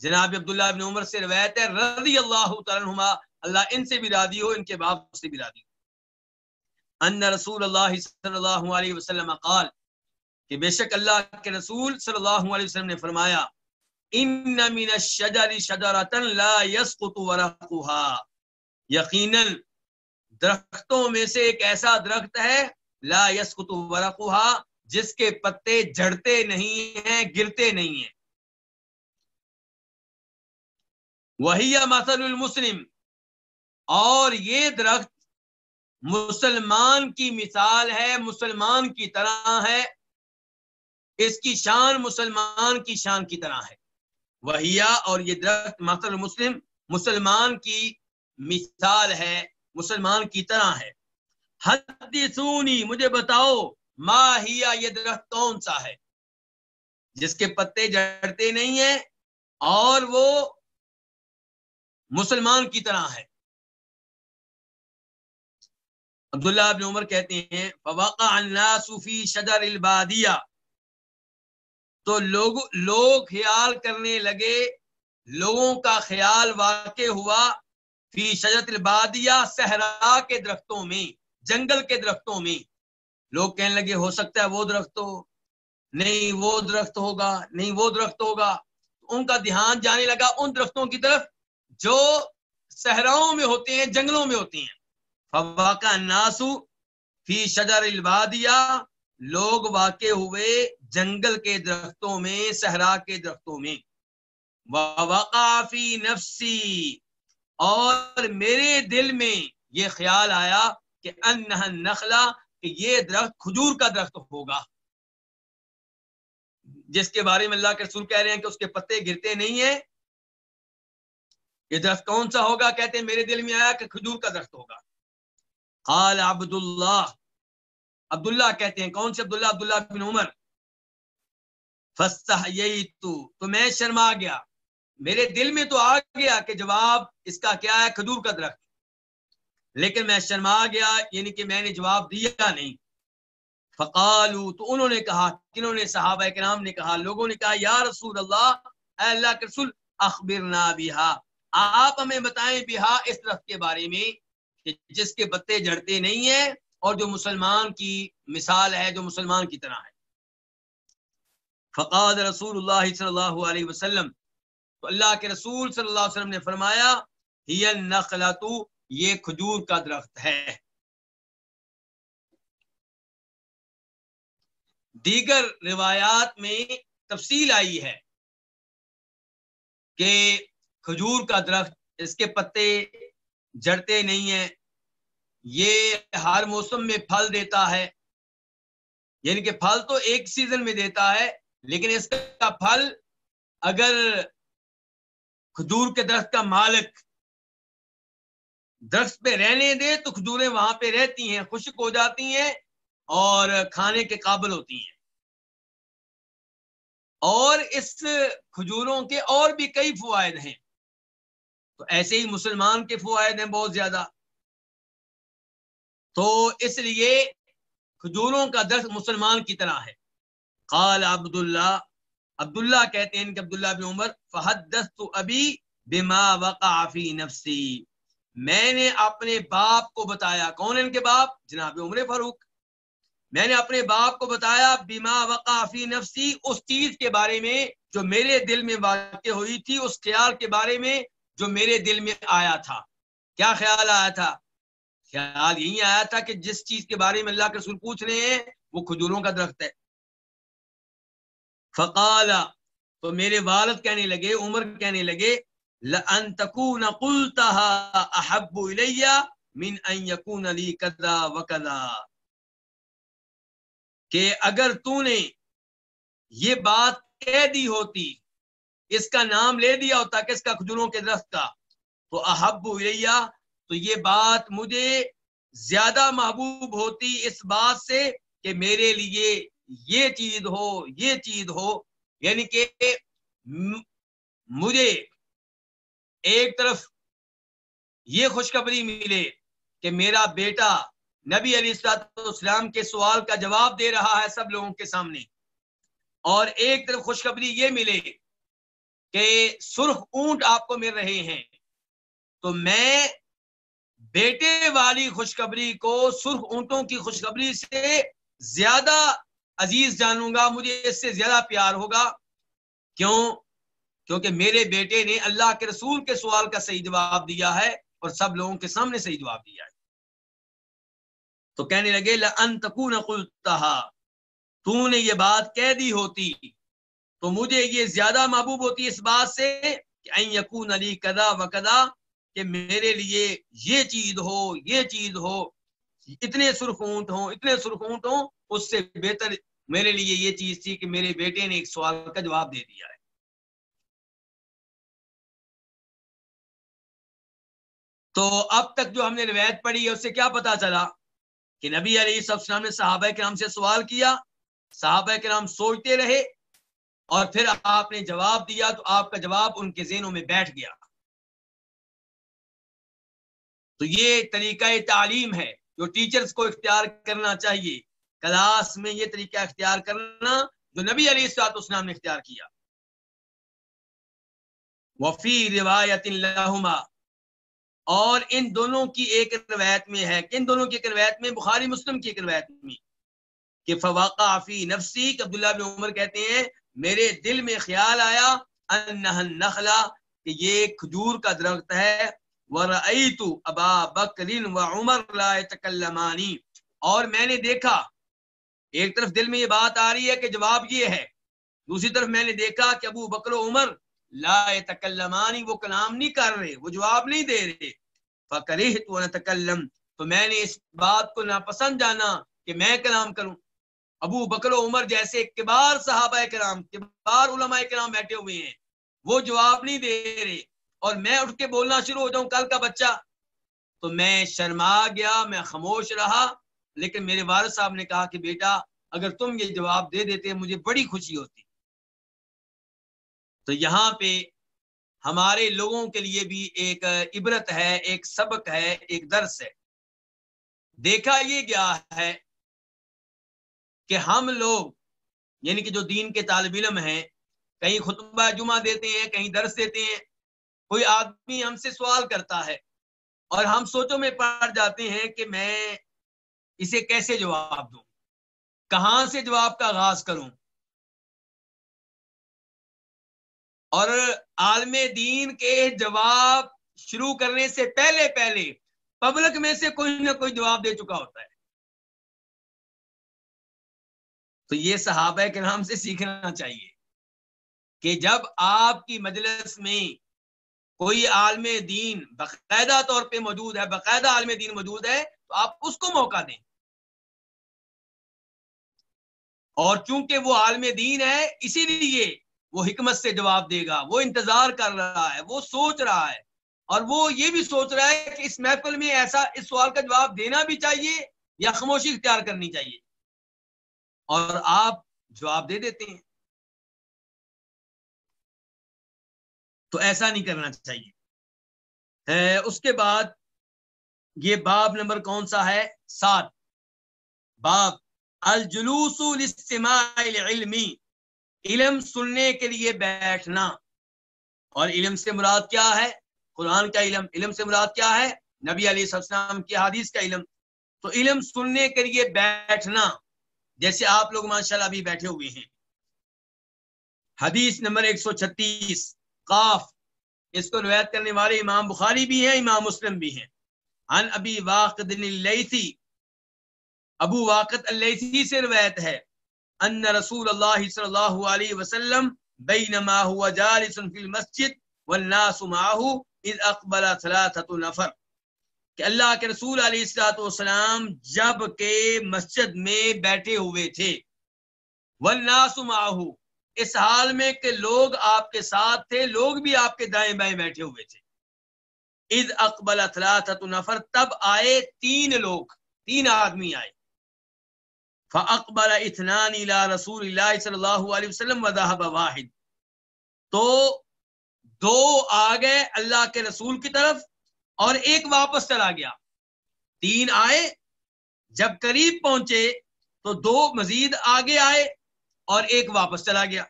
جناب عبداللہ ابن عمر سے روایت ہے، رضی اللہ تعالیٰ اللہ ان سے بھی راضی ہو، ان کے باپ سے بھی راضی ہو۔ ان رسول اللہ صلی اللہ علیہ وسلم قال، کہ بے شک اللہ کے رسول صلی اللہ علیہ وسلم نے فرمایا، ان من الشجر شجرتا لا يسقط ورقها۔ یقینا درختوں میں سے ایک ایسا درخت ہے، لا يسقط ورقها جس کے پتے جڑتے نہیں ہیں، گرتے نہیں ہیں۔ وہی مثل المسلم۔ اور یہ درخت مسلمان کی مثال ہے، مسلمان کی طرح ہے۔ اس کی شان مسلمان کی شان کی طرح ہے۔ وہیا اور یہ درخت مثل مسلم مسلمان کی مثال ہے۔ مسلمان کی طرح ہے۔ حدیثونی، مجھے بتاؤ ماہیا یہ درخت کون سا ہے؟ جس کے پتے جڑتے نہیں ہیں اور وہ مسلمان کی طرح ہے۔ عبداللہ بن عمر کہتے ہیں، فوقع الناس فی شجر البادیہ تو لوگ لوگ خیال کرنے لگے، لوگوں کا خیال واقع ہوا فی شجرت البادیہ، صحرا کے درختوں میں، جنگل کے درختوں میں۔ لوگ کہنے لگے، ہو سکتا ہے وہ درخت ہو۔ نہیں، وہ درخت ہوگا۔ نہیں، وہ درخت ہوگا۔ ان کا دھیان جانے لگا ان درختوں کی طرف جو صحراؤں میں ہوتے ہیں، جنگلوں میں ہوتی ہیں۔ فواقع ناسو فی شجر البادیہ۔ لوگ واقع ہوئے جنگل کے درختوں میں، صحرا کے درختوں میں۔ فی نفسی۔ اور میرے دل میں یہ خیال آیا کہ انہ نخلا کہ یہ درخت کھجور کا درخت ہوگا۔ جس کے بارے میں اللہ کے رسول کہہ رہے ہیں کہ اس کے پتے گرتے نہیں ہیں۔ یہ درخت کون سا ہوگا؟ کہتے ہیں، میرے دل میں آیا کہ کھجور کا درخت ہوگا۔ قال عبداللہ۔ عبداللہ کہتے ہیں، کون سے عبداللہ؟ عبداللہ بن عمر۔ تو میں شرما گیا۔ میرے دل میں تو آ گیا کہ جواب اس کا کیا ہے، کھجور کا درخت۔ لیکن میں شرما گیا یعنی کہ میں نے جواب دیا نہیں۔ فقالو، تو انہوں نے کہا کنہوں نے صحابہ کرام نے کہا، لوگوں نے کہا، یا رسول اللہ، اے اللہ کے رسول، اخبرنا بہا۔ آپ ہمیں بتائیں بہا اس درخت کے بارے میں کہ جس کے پتے جڑتے نہیں ہیں اور جو مسلمان کی مثال ہے، جو مسلمان کی طرح ہے۔ فقاد رسول اللہ صلی اللہ علیہ وسلم تو اللہ کے رسول صلی اللہ علیہ وسلم نے فرمایا، ہی النخلۃ، یہ کھجور کا درخت ہے۔ دیگر روایات میں تفصیل آئی ہے کہ کھجور کا درخت، اس کے پتے جڑتے نہیں ہیں، یہ ہر موسم میں پھل دیتا ہے۔ یعنی کہ پھل تو ایک سیزن میں دیتا ہے، لیکن اس کا پھل اگر کھجور کے درخت کا مالک۔ درخت پہ رہنے دے تو کھجوریں وہاں پہ رہتی ہیں، خشک ہو جاتی ہیں اور کھانے کے قابل ہوتی ہیں۔ اور اس کھجوروں کے اور بھی کئی فوائد ہیں۔ تو ایسے ہی مسلمان کے فوائد ہیں بہت زیادہ۔ تو اس لیے کھجوروں کا درخت مسلمان کی طرح ہے۔ قال عبداللہ عبداللہ کہتے ہیں کہ عبداللہ بن عمر، فحدثت ابھی بما وقع فی نفسی میں نے اپنے باپ کو بتایا۔ کون ان کے باپ؟ جناب عمر فاروق۔ میں نے اپنے باپ کو بتایا بیما وقافی نفسی اس چیز کے بارے میں جو میرے دل میں واقع ہوئی تھی، اس خیال کے بارے میں جو میرے دل میں آیا تھا۔ کیا خیال آیا تھا؟ خیال یہی آیا تھا کہ جس چیز کے بارے میں اللہ کے رسول پوچھ رہے ہیں، وہ کھجوروں کا درخت ہے۔ فقال، تو میرے والد کہنے لگے، عمر کہنے لگے، لأن تكون قلتها احب الي من ان يكون لي كذا وكذا۔ کہ اگر تو نے یہ بات کہہ دی ہوتی، اس کا نام لے دیا ہوتا کس کا کھجوروں کے درخت کا تو احب الیا تو یہ بات مجھے زیادہ محبوب ہوتی اس بات سے کہ میرے لیے یہ چیز ہو، یہ چیز ہو یعنی کہ مجھے ایک طرف یہ خوشخبری ملے کہ میرا بیٹا نبی علی اسلام کے سوال کا جواب دے رہا ہے سب لوگوں کے سامنے۔ اور ایک طرف خوشخبری یہ ملے کہ سرخ اونٹ آپ کو مل رہے ہیں۔ تو میں بیٹے والی خوشخبری کو سرخ اونٹوں کی خوشخبری سے زیادہ عزیز جانوں گا، مجھے اس سے زیادہ پیار ہوگا۔ کیوں؟ کیونکہ میرے بیٹے نے اللہ کے رسول کے سوال کا صحیح جواب دیا ہے اور سب لوگوں کے سامنے صحیح جواب دیا ہے۔ تو کہنے لگے تو نے یہ بات کہہ دی ہوتی۔ تو مجھے یہ زیادہ محبوب ہوتی اس بات سے کہ یقون علی کدا و کدا کہ میرے لیے یہ چیز ہو، یہ چیز ہو، اتنے سرخونٹ ہوں، اتنے سرخونٹ ہوں اس سے بہتر میرے لیے یہ چیز تھی کہ میرے بیٹے نے ایک سوال کا جواب دے دیا ہے۔ تو اب تک جو ہم نے روایت پڑھی ہے، اس سے کیا پتا چلا کہ نبی علی السلام نے صحابہ کرام سے سوال کیا، صحابہ کرام سوچتے رہے اور پھر آپ نے جواب دیا تو آپ کا جواب ان کے ذہنوں میں بیٹھ گیا۔ تو یہ طریقہ تعلیم ہے جو ٹیچرز کو اختیار کرنا چاہیے۔ کلاس میں یہ طریقہ اختیار کرنا جو نبی علی السلاط اسلام نے اختیار کیا۔ وفی روایت الحما اور ان دونوں کی ایک روایت میں ہے، ان دونوں کی ایک روایت میں، بخاری مسلم کی ایک روایت میں، کہ فواقع فی نفسی عبداللہ بن عمر کہتے ہیں، میرے دل میں خیال آیا انہ نخلا کہ یہ کھجور کا درخت ہے، ورأیت ابا بکر و عمر لا تکلمانی اور میں نے دیکھا ایک طرف دل میں یہ بات آ رہی ہے کہ جواب یہ ہے، دوسری طرف میں نے دیکھا کہ ابو بکر و عمر لا تکلمانی وہ کلام نہیں کر رہے، وہ جواب نہیں دے رہے۔ فکرہت و نتکلم تو میں نے اس بات کو ناپسند جانا کہ میں کلام کروں۔ ابو بکر و عمر جیسے کبار صحابہ کرام، کبار علماء کرام بیٹھے ہوئے ہیں، وہ جواب نہیں دے رہے۔ اور میں اٹھ کے بولنا شروع ہو جاؤں کل کا بچہ، تو میں شرما گیا، میں خاموش رہا۔ لیکن میرے والد صاحب نے کہا کہ بیٹا، اگر تم یہ جواب دے دیتے، مجھے بڑی خوشی ہوتی۔ تو یہاں پہ ہمارے لوگوں کے لیے بھی ایک عبرت ہے، ایک سبق ہے، ایک درس ہے۔ دیکھا یہ گیا ہے کہ ہم لوگ یعنی کہ جو دین کے طالب علم ہیں، کہیں خطبہ جمعہ دیتے ہیں، کہیں درس دیتے ہیں، کوئی آدمی ہم سے سوال کرتا ہے اور ہم سوچوں میں پڑ جاتے ہیں کہ میں اسے کیسے جواب دوں؟ کہاں سے جواب کا آغاز کروں؟ اور عالم دین کے جواب شروع کرنے سے پہلے پہلے پبلک میں سے کوئی نہ کوئی جواب دے چکا ہوتا ہے۔ تو یہ صحابہ کے نام سے سیکھنا چاہیے کہ جب آپ کی مجلس میں کوئی عالم دین باقاعدہ طور پہ موجود ہے، باقاعدہ عالم دین موجود ہے تو آپ اس کو موقع دیں۔ اور چونکہ وہ عالم دین ہے، اسی لیے وہ حکمت سے جواب دے گا۔ وہ انتظار کر رہا ہے، وہ سوچ رہا ہے۔ اور وہ یہ بھی سوچ رہا ہے کہ اس محفل میں ایسا اس سوال کا جواب دینا بھی چاہیے یا خاموشی اختیار کرنی چاہیے۔ اور آپ جواب دے دیتے ہیں۔ تو ایسا نہیں کرنا چاہیے۔ اس کے بعد یہ باب نمبر کون سا ہے؟ سات۔ باب، الجلوس علمی علم سننے کے لیے بیٹھنا۔ اور علم سے مراد کیا ہے؟ قرآن کا علم علم سے مراد کیا ہے؟ نبی علیہ السلام کی حدیث کا علم۔ تو علم سننے کے لیے بیٹھنا، جیسے آپ لوگ ماشاءاللہ ابھی بیٹھے ہوئے ہیں۔ حدیث نمبر ایک سو چھتیس، قاف۔ اس کو روایت کرنے والے امام بخاری بھی ہیں، امام مسلم بھی ہیں۔ ان ابی واقد اللیثی ابو واقد اللیثی سے روایت ہے۔ ان رسول اللہ صلی اللہ علیہ وسلم بینما ہوا جالس فی المسجد والناس معه اذ اقبل ثلاثه نفر۔ کہ اللہ کے رسول علیہ السلاۃ والسلام جبکہ مسجد میں بیٹھے ہوئے تھے۔ والناس معه۔ اس حال میں کہ لوگ آپ کے ساتھ تھے، لوگ بھی آپ کے دائیں بائیں بیٹھے ہوئے تھے۔ اذ اقبل ثلاثه نفر، تب آئے تین لوگ، تین آدمی آئے۔ فاقبل اثنان الى رسول اللہ صلی اللہ علیہ وسلم وذهب واحد۔ تو دو آ گئے اللہ کے رسول کی طرف اور ایک واپس چلا گیا۔ تین آئے، جب قریب پہنچے تو دو مزید آگے آئے اور ایک واپس چلا گیا۔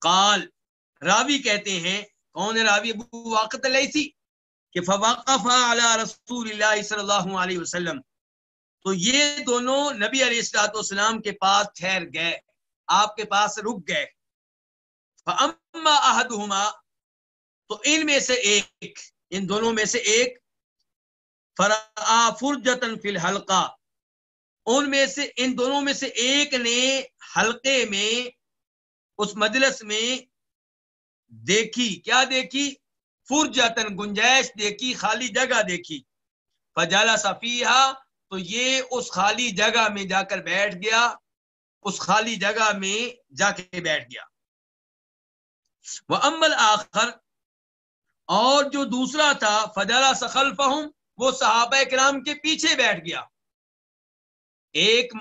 کال راوی کہتے ہیں، کون ہے راوی؟ ابو واقت تھی کہ فواقف علی رسول اللہ صلی اللہ علیہ وسلم۔ تو یہ دونوں نبی علیہ السلاۃ والسلام کے پاس ٹھہر گئے، آپ کے پاس رک گئے۔ احدہما تو ان میں سے ایک، ان دونوں میں سے ایک فرجتن فی الحلقہ۔ ان میں سے، ان دونوں میں سے ایک نے حلقے میں، اس مجلس میں دیکھی۔ کیا دیکھی؟ فرجتن گنجائش دیکھی، خالی جگہ دیکھی۔ فجالا صفیہ تو یہ اس خالی جگہ میں جا کر بیٹھ گیا۔ اس خالی جگہ میں جا کے بیٹھ گیا۔ وہ امل آخر اور جو دوسرا تھا فجالا سخلف وہ صحابہ کرام کے پیچھے بیٹھ گیا۔ ایک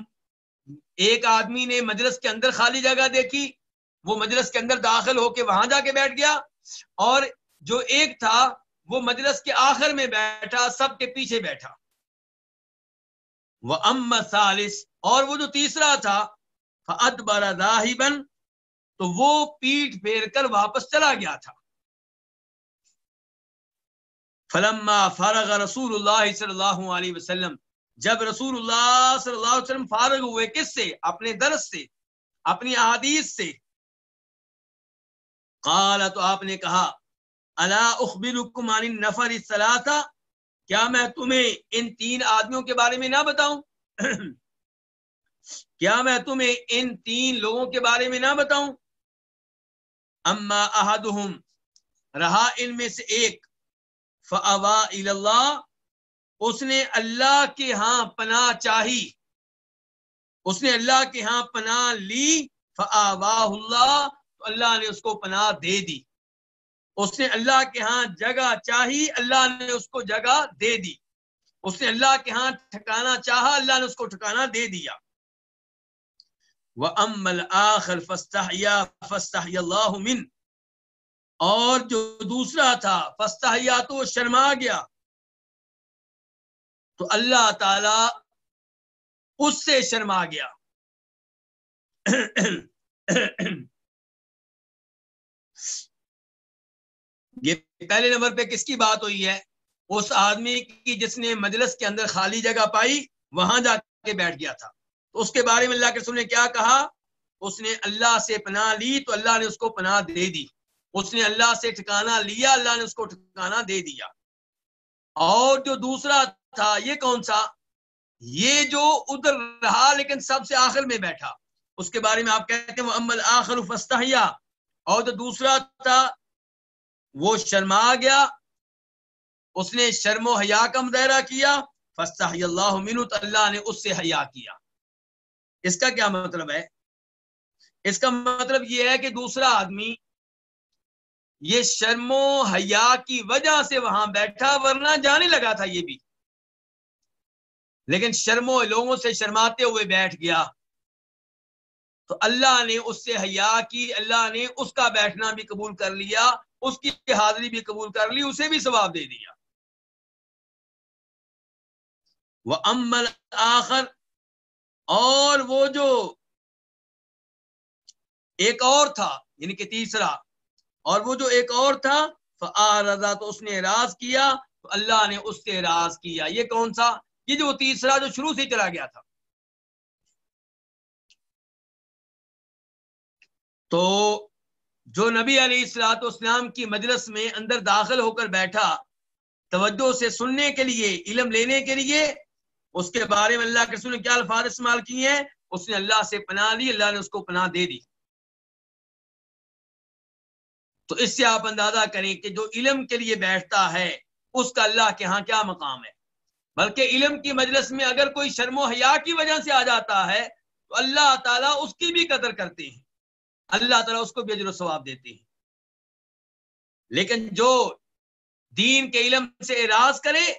ایک آدمی نے مجلس کے اندر خالی جگہ دیکھی۔ وہ مجلس کے اندر داخل ہو کے وہاں جا کے بیٹھ گیا۔ اور جو ایک تھا، وہ مجلس کے آخر میں بیٹھا، سب کے پیچھے بیٹھا۔ وہ ام سالس اور وہ جو تیسرا تھا تو وہ پیٹ پھیر کر واپس چلا گیا تھا۔ فلما فارغ رسول اللہ صلی اللہ علیہ وسلم، جب رسول اللہ صلی اللہ علیہ وسلم فارغ ہوئے، کس سے؟ اپنے درس سے، اپنی احادیث سے۔ قال، تو آپ نے کہا اللہ اخبرکم عن النفر الثلاثه کیا میں تمہیں ان تین آدمیوں کے بارے میں نہ بتاؤں؟ کیا میں تمہیں ان تین لوگوں کے بارے میں نہ بتاؤں؟ اما احدهم رہا ان میں سے ایک فاوا اللہ، اس نے اللہ کے ہاں پناہ چاہی۔ اس نے اللہ کے ہاں پناہ لی فاواہ اللہ، تو اللہ نے اس کو پناہ دے دی۔ اس نے اللہ کے ہاں جگہ چاہی، اللہ نے اس کو جگہ دے دی۔ اس نے اللہ کے ہاں ٹھکانا چاہا، اللہ نے اس کو ٹھکانا دے دیا۔ وہ امل آخر فستحیا فستحی اللہ من۔ اور جو دوسرا تھا فستحیا تو شرما گیا۔ تو اللہ تعالی اس سے شرما گیا۔ یہ پہلے نمبر پہ کس کی بات ہوئی ہے؟ اس آدمی کی جس نے مجلس کے اندر خالی جگہ پائی، وہاں جا کے بیٹھ گیا تھا۔ تو اس کے بارے میں اللہ کے نے کیا کہا؟ اس نے اللہ سے پناہ لی تو اللہ نے اس کو پناہ دے دی۔ اس نے اللہ سے ٹھکانا لیا، اللہ نے اس کو ٹھکانا دے دیا۔ اور جو دوسرا تھا، یہ کون سا؟ یہ جو ادھر رہا لیکن سب سے آخر میں بیٹھا۔ اس کے بارے میں آپ کہتے ہیں وہ امل آخر فستحیا اور جو دوسرا تھا وہ شرما گیا، اس نے شرم و حیا کا مظاہرہ کیا فستا اللہ تو اللہ نے اس سے حیا کیا۔ اس کا کیا مطلب ہے؟ اس کا مطلب یہ ہے کہ دوسرا آدمی یہ شرم و حیا کی وجہ سے وہاں بیٹھا، ورنہ جانے لگا تھا یہ بھی۔ لیکن شرم و لوگوں سے شرماتے ہوئے بیٹھ گیا۔ تو اللہ نے اس سے حیا کی، اللہ نے اس کا بیٹھنا بھی قبول کر لیا۔ اس کی حاضری بھی قبول کر لی، اسے بھی ثواب دے دیا۔ وہ امل آخر اور وہ جو ایک اور تھا یعنی کہ تیسرا، اور وہ جو ایک اور تھا رضا تو اس نے راز کیا تو اللہ نے اس سے راز کیا۔ یہ کون سا؟ یہ جو تیسرا جو شروع سے چلا گیا تھا۔ تو جو نبی علیہ السلاط اسلام کی مجلس میں اندر داخل ہو کر بیٹھا، توجہ سے سننے کے لیے، علم لینے کے لیے، اس کے بارے میں اللہ کے نے کیا الفاظ استعمال کیے ہیں؟ اس نے اللہ سے پناہ لی، اللہ نے اس کو پناہ دے دی۔ تو اس سے آپ اندازہ کریں کہ جو علم کے لیے بیٹھتا ہے، اس کا اللہ کے ہاں کیا مقام ہے؟ بلکہ علم کی مجلس میں اگر کوئی شرم و حیا کی وجہ سے آ جاتا ہے، تو اللہ تعالیٰ اس کی بھی قدر کرتے ہیں۔ اللہ تعالیٰ اس کو بھی اجر و ثواب دیتے ہیں۔ لیکن جو دین کے علم سے اراض کرے،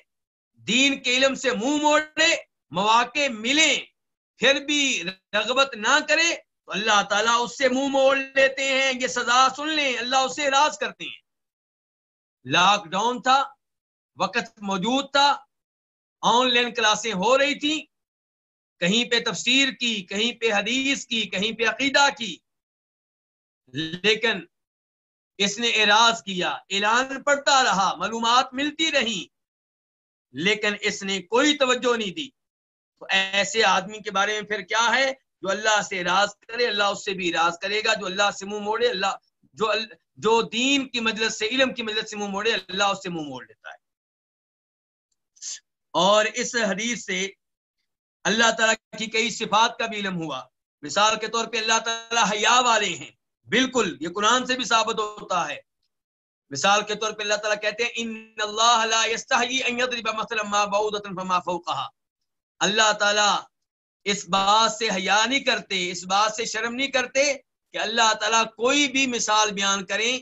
دین کے علم سے منہ موڑے، مواقع ملے، پھر بھی رغبت نہ کرے، تو اللہ تعالیٰ اس سے منہ موڑ لیتے ہیں، یہ سزا سن لیں، اللہ اس سے اراض کرتے ہیں۔ لاک ڈاؤن تھا، وقت موجود تھا، آن لائن کلاسیں ہو رہی تھی کہیں پہ تفسیر کی، کہیں پہ حدیث کی، کہیں پہ عقیدہ کی۔ لیکن اس نے اعراض کیا، اعلان پڑتا رہا، معلومات ملتی رہی لیکن اس نے کوئی توجہ نہیں دی۔ تو ایسے آدمی کے بارے میں پھر کیا ہے؟ جو اللہ سے اراض کرے، اللہ اس سے بھی اراض کرے گا۔ جو اللہ سے منہ موڑے، اللہ جو جو دین کی مجلس سے، علم کی مجلس سے منہ موڑے، اللہ اس سے منہ موڑ لیتا ہے۔ اور اس حدیث سے اللہ تعالیٰ کی کئی صفات کا بھی علم ہوا۔ مثال کے طور پہ اللہ تعالیٰ حیا والے ہیں۔ بالکل، یہ قرآن سے بھی ثابت ہوتا ہے۔ مثال کے طور پہ اللہ تعالیٰ کہتے ہیں، ان اللہ لا ان يضرب مثلا ما بعودۃ فما فوقها اللہ تعالیٰ اس بات سے حیا نہیں کرتے، اس بات سے شرم نہیں کرتے کہ اللہ تعالیٰ کوئی بھی مثال بیان کریں۔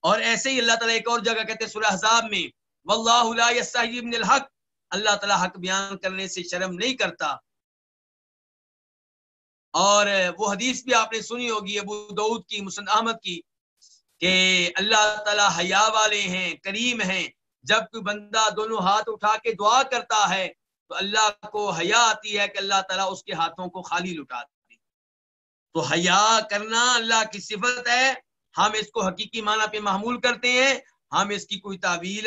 اور ایسے ہی اللہ تعالیٰ ایک اور جگہ کہتے ہیں، سورہ حضاب میں، واللہ لا يستحی من الحق۔ اللہ تعالیٰ حق بیان کرنے سے شرم نہیں کرتا۔ اور وہ حدیث بھی آپ نے سنی ہوگی، ابو دعود کی، مسند احمد کی، کہ اللہ تعالیٰ حیا والے ہیں، کریم ہیں۔ جب کوئی بندہ دونوں ہاتھ اٹھا کے دعا کرتا ہے، تو اللہ کو حیا آتی ہے کہ اللہ تعالیٰ اس کے ہاتھوں کو خالی لٹا دے۔ تو حیا کرنا اللہ کی صفت ہے۔ ہم اس کو حقیقی معنی پہ محمول کرتے ہیں۔ ہم اس کی کوئی تعویل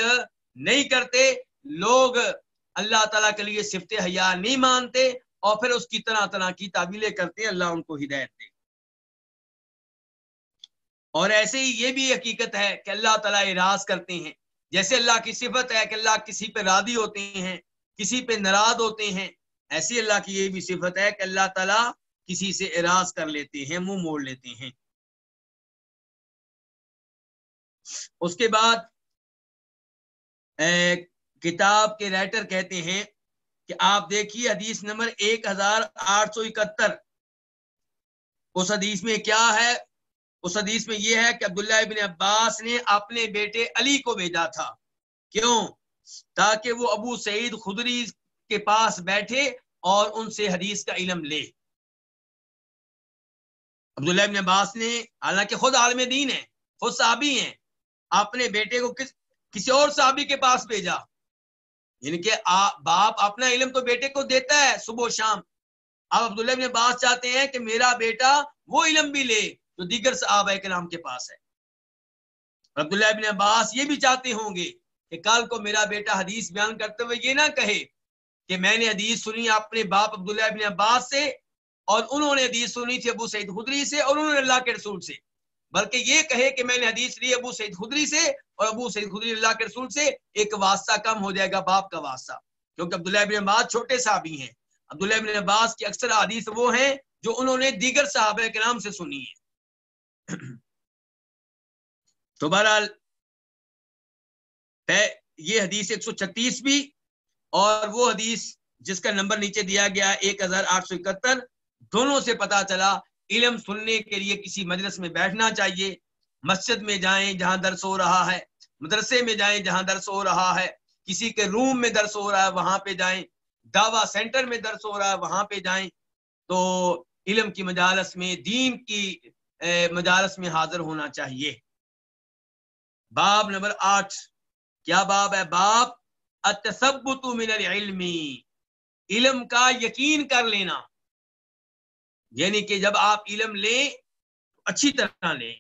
نہیں کرتے۔ لوگ اللہ تعالیٰ کے لیے صفت حیا نہیں مانتے۔ اور پھر اس کی طرح طرح کی تعبیلیں کرتے ہیں، اللہ ان کو ہدایت دے۔ اور ایسے ہی یہ بھی حقیقت ہے کہ اللہ تعالیٰ اراض کرتے ہیں۔ جیسے اللہ کی صفت ہے کہ اللہ کسی پہ رادی ہوتے ہیں، کسی پہ ناراض ہوتے ہیں، ایسی اللہ کی یہ بھی صفت ہے کہ اللہ تعالیٰ کسی سے اراض کر لیتے ہیں، منہ موڑ لیتے ہیں۔ اس کے بعد کتاب کے رائٹر کہتے ہیں کہ آپ دیکھیے حدیث نمبر ایک ہزار آٹھ سو اکہتر۔ اس حدیث میں کیا ہے؟ اس حدیث میں یہ ہے کہ عبداللہ ابن عباس نے اپنے بیٹے علی کو بھیجا تھا۔ کیوں؟ تاکہ وہ ابو سعید خدری کے پاس بیٹھے اور ان سے حدیث کا علم لے۔ عبداللہ ابن عباس نے، حالانکہ خود عالم دین ہے، خود صحابی ہیں، اپنے بیٹے کو کس کسی اور صحابی کے پاس بھیجا۔ یعنی کہ باپ اپنا علم تو بیٹے کو دیتا ہے صبح و شام۔ اب عبداللہ ابن عباس چاہتے ہیں کہ میرا بیٹا وہ علم بھی لے جو دیگر صحابہ کے نام کے پاس ہے۔ عبداللہ ابن عباس یہ بھی چاہتے ہوں گے کہ کل کو میرا بیٹا حدیث بیان کرتے ہوئے یہ نہ کہے کہ میں نے حدیث سنی اپنے باپ عبداللہ ابن عباس سے اور انہوں نے حدیث سنی تھی ابو سعید خدری سے اور انہوں نے اللہ کے رسول سے۔ بلکہ یہ کہے کہ میں نے حدیث لی ابو سعید خدری سے اور ابو سعید خدری اللہ کے رسول سے ایک واسطہ کم ہو جائے گا باپ کا واسطہ۔ کیونکہ عبداللہ ابن عباس چھوٹے صحابی ہیں۔ عبداللہ ابن عباس کی اکثر حدیث وہ ہیں جو انہوں نے دیگر صحابہ کے نام سے سنی ہے تو بہرحال یہ حدیث ایک سو چھتیس بھی اور وہ حدیث جس کا نمبر نیچے دیا گیا ایک ہزار آٹھ سو اکہتر، دونوں سے پتا چلا علم سننے کے لیے کسی مجلس میں بیٹھنا چاہیے۔ مسجد میں جائیں جہاں درس ہو رہا ہے۔ مدرسے میں جائیں جہاں درس ہو رہا ہے۔ کسی کے روم میں درس ہو رہا ہے، وہاں پہ جائیں۔ دعوی سینٹر میں درس ہو رہا ہے، وہاں پہ جائیں۔ تو علم کی مجالس میں، دین کی مجالس میں حاضر ہونا چاہیے۔ باب نمبر آٹھ۔ کیا باب ہے؟ باب التثبت من العلم۔ علم کا یقین کر لینا۔ یعنی کہ جب آپ علم لیں، اچھی طرح لیں،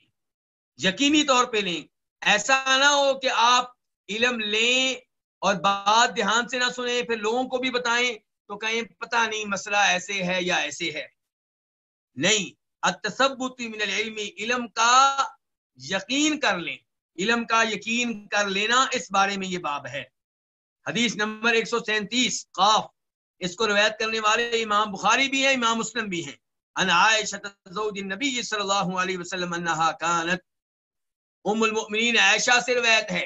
یقینی طور پہ لیں، ایسا نہ ہو کہ آپ علم لیں اور بات دھیان سے نہ سنیں، پھر لوگوں کو بھی بتائیں تو کہیں پتہ نہیں مسئلہ ایسے ہے یا ایسے ہے۔ نہیں، التثبت من العلم، علم کا یقین کر لیں۔ علم کا یقین کر لینا اس بارے میں یہ باب ہے۔ حدیث نمبر ایک سو سینتیس، قاف۔ اس کو روایت کرنے والے امام بخاری بھی ہیں، امام مسلم بھی ہیں۔ ان عائشہ زوج النبی صلی اللہ علیہ وسلم انہا کانت ام المؤمنین عائشہ سے روایت ہے،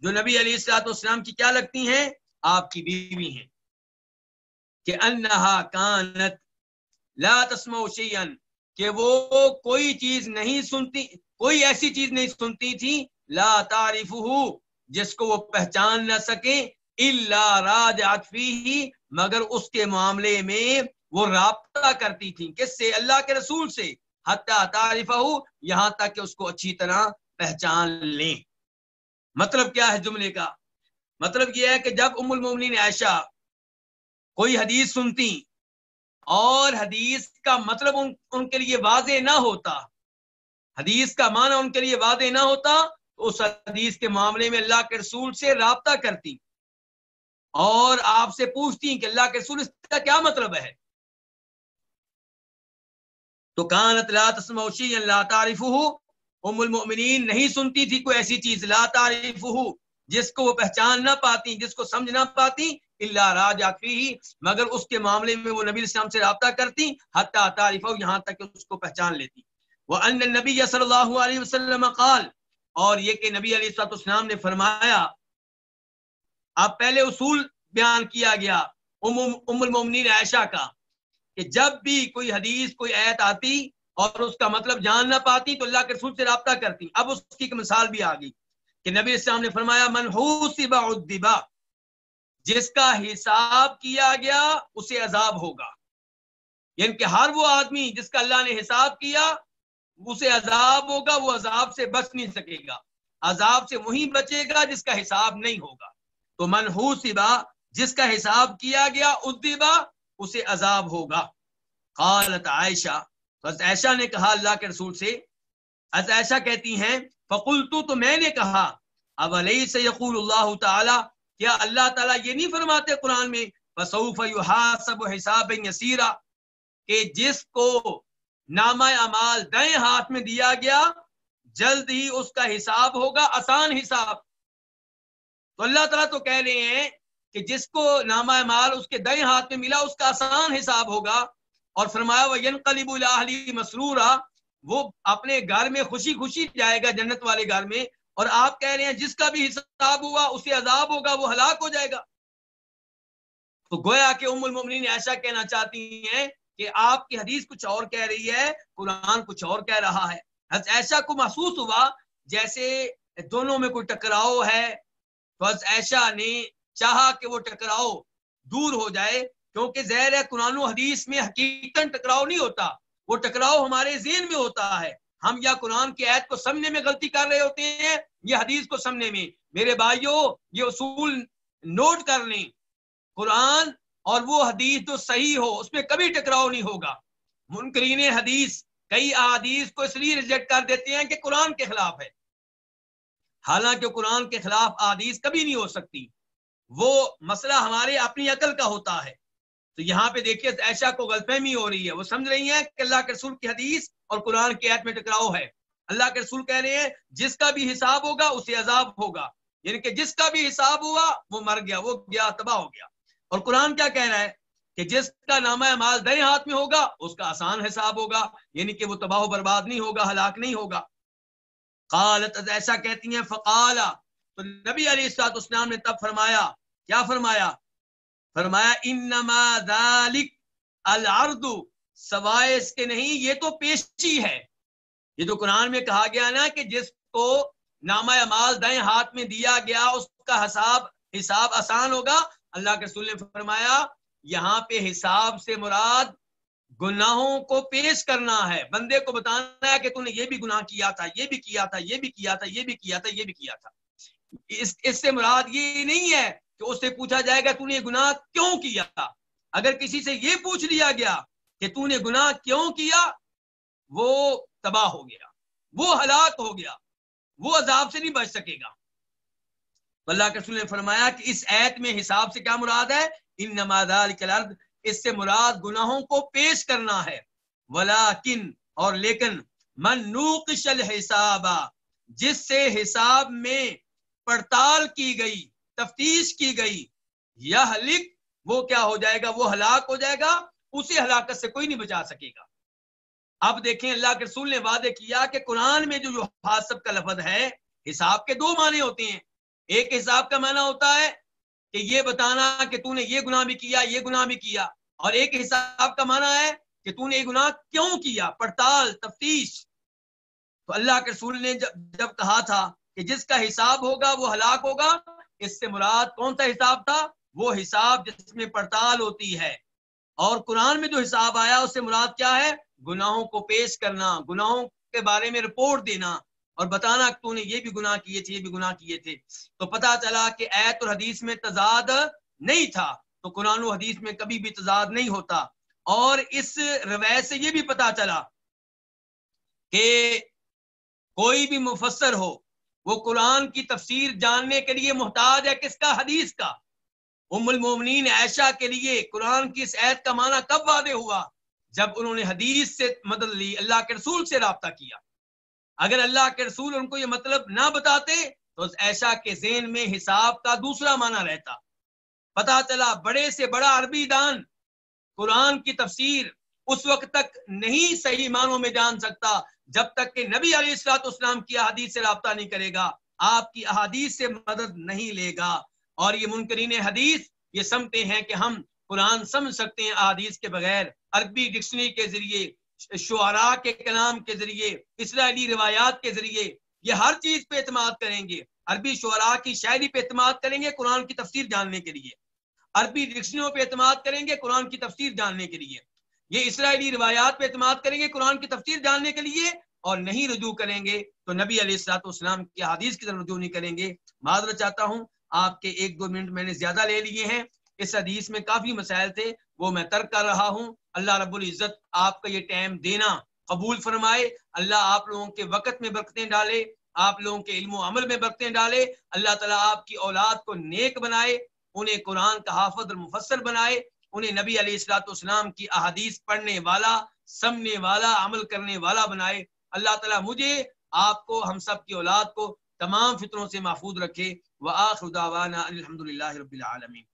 جو نبی علیہ السلاۃ والسلام کی کیا لگتی ہیں؟ آپ کی بیوی ہیں۔ کہ انہا کانت، لا تسمع شیئا، کہ وہ کوئی چیز نہیں سنتی، کوئی ایسی چیز نہیں سنتی تھی، لا تعرفہ جس کو وہ پہچان نہ سکے الا راجعت فیہ، مگر اس کے معاملے میں وہ رابطہ کرتی تھی کس سے؟ اللہ کے رسول سے۔ حتیٰ تعریف ہو یہاں تک کہ اس کو اچھی طرح پہچان لیں۔ مطلب کیا ہے جملے کا؟ مطلب یہ ہے کہ جب ام المومنین عائشہ کوئی حدیث سنتی اور حدیث کا مطلب ان, ان کے لیے واضح نہ ہوتا حدیث کا معنی ان کے لیے واضح نہ ہوتا تو اس حدیث کے معاملے میں اللہ کے رسول سے رابطہ کرتی۔ اور آپ سے پوچھتی کہ اللہ کے رسول اس کا کیا مطلب ہے؟ تو کانت لا تسمع لا تعرفه، ام المؤمنین نہیں سنتی تھی کوئی ایسی چیز لا تعرفه، جس کو وہ پہچان نہ پاتی، جس کو سمجھ نہ پاتی اللہ راج ہی مگر اس کے معاملے میں وہ نبی السلام سے رابطہ کرتی، حتیٰ تعریف یہاں تک کہ اس کو پہچان لیتی۔ وہ ان نبی صلی اللہ علیہ وسلم قال، اور یہ کہ نبی علیہ السلط اسلام نے فرمایا، اب پہلے اصول بیان کیا گیا، ام المومنین عائشہ کا۔ کہ جب بھی کوئی حدیث، کوئی ایت آتی اور اس کا مطلب جان نہ پاتی تو اللہ کے رسول سے رابطہ کرتی۔ اب اس کی مثال بھی آ گئی کہ نبی اسلام نے فرمایا منحوس جس کا حساب کیا گیا، اسے عذاب ہوگا۔ یعنی کہ ہر وہ آدمی جس کا اللہ نے حساب کیا، اسے عذاب ہوگا، وہ عذاب سے بچ نہیں سکے گا۔ عذاب سے وہی بچے گا جس کا حساب نہیں ہوگا۔ تو منحوس جس کا حساب کیا گیا، ادبا اسے عذاب ہوگا۔ قالت عائشہ تو عائشہ نے کہا اللہ کے رسول سے عائشہ کہتی ہیں فقلتو تو میں نے کہا اب علیہ سے یقول اللہ تعالی کیا اللہ تعالیٰ یہ نہیں فرماتے قرآن میں، فسوف یحاسب حساب یسیرا کہ جس کو نامہ اعمال دائیں ہاتھ میں دیا گیا، جلد ہی اس کا حساب ہوگا، آسان حساب۔ تو اللہ تعالیٰ تو کہہ رہے ہیں کہ جس کو نامہ مال اس کے دائیں ہاتھ میں ملا، اس کا آسان حساب ہوگا۔ اور فرمایا وہ قلیب الحلی مسرورہ وہ اپنے گھر میں خوشی خوشی جائے گا جنت والے گھر میں۔ اور آپ کہہ رہے ہیں، جس کا بھی حساب ہوا، اسے عذاب ہوگا، وہ ہلاک ہو جائے گا۔ تو گویا کہ ام المومنین ایسا کہنا چاہتی ہیں کہ آپ کی حدیث کچھ اور کہہ رہی ہے، قرآن کچھ اور کہہ رہا ہے۔ ایسا کو محسوس ہوا جیسے دونوں میں کوئی ٹکراؤ ہے۔ تو ایشا نے چاہا کہ وہ ٹکراؤ، دور ہو جائے، کیونکہ زہر ہے قرآن و حدیث میں حقیقت ٹکراؤ نہیں ہوتا۔ وہ ٹکراؤ ہمارے ذہن میں ہوتا ہے۔ ہم یا قرآن کی عید کو سمجھنے میں غلطی کر رہے ہوتے ہیں، یا حدیث کو سمجھنے میں۔ میرے بھائیوں یہ اصول نوٹ کر لیں۔ قرآن اور وہ حدیث جو صحیح ہو، اس میں کبھی ٹکراؤ نہیں ہوگا۔ منکرین حدیث کئی احادیث کو اس لیے ریجیکٹ کر دیتے ہیں کہ قرآن کے خلاف ہے۔ حالانکہ قرآن کے خلاف احادیث کبھی نہیں ہو سکتی۔ وہ مسئلہ ہمارے اپنی عقل کا ہوتا ہے۔ تو یہاں پہ دیکھیے ایشا کو غلط فہمی ہو رہی ہے۔ وہ سمجھ رہی ہیں کہ اللہ کے رسول کی حدیث اور قرآن کی عید میں ٹکراؤ ہے۔ اللہ کے رسول کہہ رہے ہیں، جس کا بھی حساب ہوگا، اسے عذاب ہوگا۔ یعنی کہ جس کا بھی حساب ہوا، وہ مر گیا، وہ گیا، تباہ ہو گیا۔ اور قرآن کیا کہہ رہا ہے؟ کہ جس کا نامہ مال دائیں ہاتھ میں ہوگا، اس کا آسان حساب ہوگا۔ یعنی کہ وہ تباہ و برباد نہیں ہوگا، ہلاک نہیں ہوگا۔ قالت ایسا کہتی ہیں، فقالا تو نبی علی السلاط اسلام نے تب فرمایا، کیا فرمایا؟ فرمایا، انما ذالک العرض، سوائے اس کے نہیں، یہ تو پیشی ہے۔ یہ تو قرآن میں کہا گیا نا کہ جس کو نامہ امال دائیں ہاتھ میں دیا گیا، اس کا حساب حساب آسان ہوگا۔ اللہ کے رسول نے فرمایا، یہاں پہ حساب سے مراد گناہوں کو پیش کرنا ہے۔ بندے کو بتانا ہے کہ تو نے یہ بھی گناہ کیا تھا، یہ بھی کیا تھا، یہ بھی کیا تھا، یہ بھی کیا تھا، یہ بھی کیا تھا۔ اس اس سے مراد یہ نہیں ہے کہ اس سے پوچھا جائے گا تو نے گناہ کیوں کیا؟ اگر کسی سے یہ پوچھ لیا گیا کہ تو نے گناہ کیوں کیا، وہ تباہ ہو گیا، وہ ہلاک ہو گیا، وہ عذاب سے نہیں بچ سکے گا۔ اللہ کے رسول نے فرمایا کہ اس ایت میں حساب سے کیا مراد ہے؟ ان نماز اس سے مراد گناہوں کو پیش کرنا ہے۔ ولیکن، اور لیکن، من نوقش الحساب جس سے حساب میں پڑتال کی گئی، تفتیش کی گئی، یہ لکھ وہ کیا ہو جائے گا؟ وہ ہلاک ہو جائے گا اسے ہلاکت سے کوئی نہیں بچا سکے گا۔ اب دیکھیں، اللہ کے رسول نے وعدے کیا کہ قرآن میں جو حاسب کا لفظ ہے، حساب کے دو معنی ہوتے ہیں۔ ایک حساب کا معنی ہوتا ہے کہ یہ بتانا کہ تو نے یہ گناہ بھی کیا، یہ گناہ بھی کیا۔ اور ایک حساب کا معنی ہے کہ تو نے یہ گناہ کیوں کیا؟ پڑتال، تفتیش۔ تو اللہ کے رسول نے جب جب کہا تھا کہ جس کا حساب ہوگا وہ ہلاک ہوگا، اس سے مراد کون سا حساب تھا؟ وہ حساب جس میں پڑتال ہوتی ہے۔ اور قرآن میں جو حساب آیا، اس سے مراد کیا ہے؟ گناہوں کو پیش کرنا، گناہوں کے بارے میں رپورٹ دینا۔ اور بتانا کہ تو نے یہ بھی گناہ کیے تھے، یہ بھی گناہ کیے تھے۔ تو پتا چلا کہ ایت اور حدیث میں تضاد نہیں تھا۔ تو قرآن و حدیث میں کبھی بھی تضاد نہیں ہوتا۔ اور اس روایت سے یہ بھی پتا چلا کہ کوئی بھی مفسر ہو وہ قرآن کی تفسیر جاننے کے لیے محتاج ہے کس کا؟ حدیث کا۔ ام المومنین عائشہ کے لیے قرآن کی اس عید کا معنی کب وعدے ہوا جب انہوں نے حدیث سے مدد لی، اللہ کے رسول سے رابطہ کیا۔ اگر اللہ کے رسول ان کو یہ مطلب نہ بتاتے تو ایسا کہ ذہن میں حساب کا دوسرا معنی رہتا۔ پتا چلا بڑے سے بڑا عربی دان قرآن کی تفسیر اس وقت تک نہیں صحیح معنوں میں جان سکتا جب تک کہ نبی علیہ السلاط اسلام کی احادیث سے رابطہ نہیں کرے گا، آپ کی احادیث سے مدد نہیں لے گا۔ اور یہ منکرین حدیث، یہ سمتے ہیں کہ ہم قرآن سمجھ سکتے ہیں احادیث کے بغیر۔ عربی ڈکشنری کے ذریعے، شعراء کے کلام کے ذریعے، اسرائیلی روایات کے ذریعے یہ ہر چیز پہ اعتماد کریں گے۔ عربی شعراء کی شاعری پہ اعتماد کریں گے قرآن کی تفسیر جاننے کے لیے۔ عربی ڈکشنریوں پہ اعتماد کریں گے قرآن کی تفسیر جاننے کے لیے۔ یہ اسرائیلی روایات پہ اعتماد کریں گے، قرآن کی تفسیر جاننے کے لیے اور نہیں رجوع کریں گے، تو نبی علیہ السلاط والسلام کی حدیث کی طرف رجوع نہیں کریں گے۔ معذرت چاہتا ہوں، آپ کے ایک دو منٹ میں نے زیادہ لے لیے ہیں۔ اس حدیث میں کافی مسائل تھے، وہ میں ترک کر رہا ہوں۔ اللہ رب العزت آپ کا یہ ٹائم دینا قبول فرمائے۔ اللہ آپ لوگوں کے وقت میں برکتیں ڈالے، آپ لوگوں کے علم و عمل میں برکتیں ڈالے۔ اللہ تعالیٰ آپ کی اولاد کو نیک بنائے، انہیں قرآن کا حافظ اور مفسر بنائے۔ انہیں نبی علیہ السلاۃ والسلام کی احادیث پڑھنے والا سمنے والا، عمل کرنے والا بنائے۔ اللہ تعالیٰ مجھے، آپ کو، ہم سب کی اولاد کو تمام فطروں سے محفوظ رکھے۔ وہ آخر الحمد للہ رب العالمین۔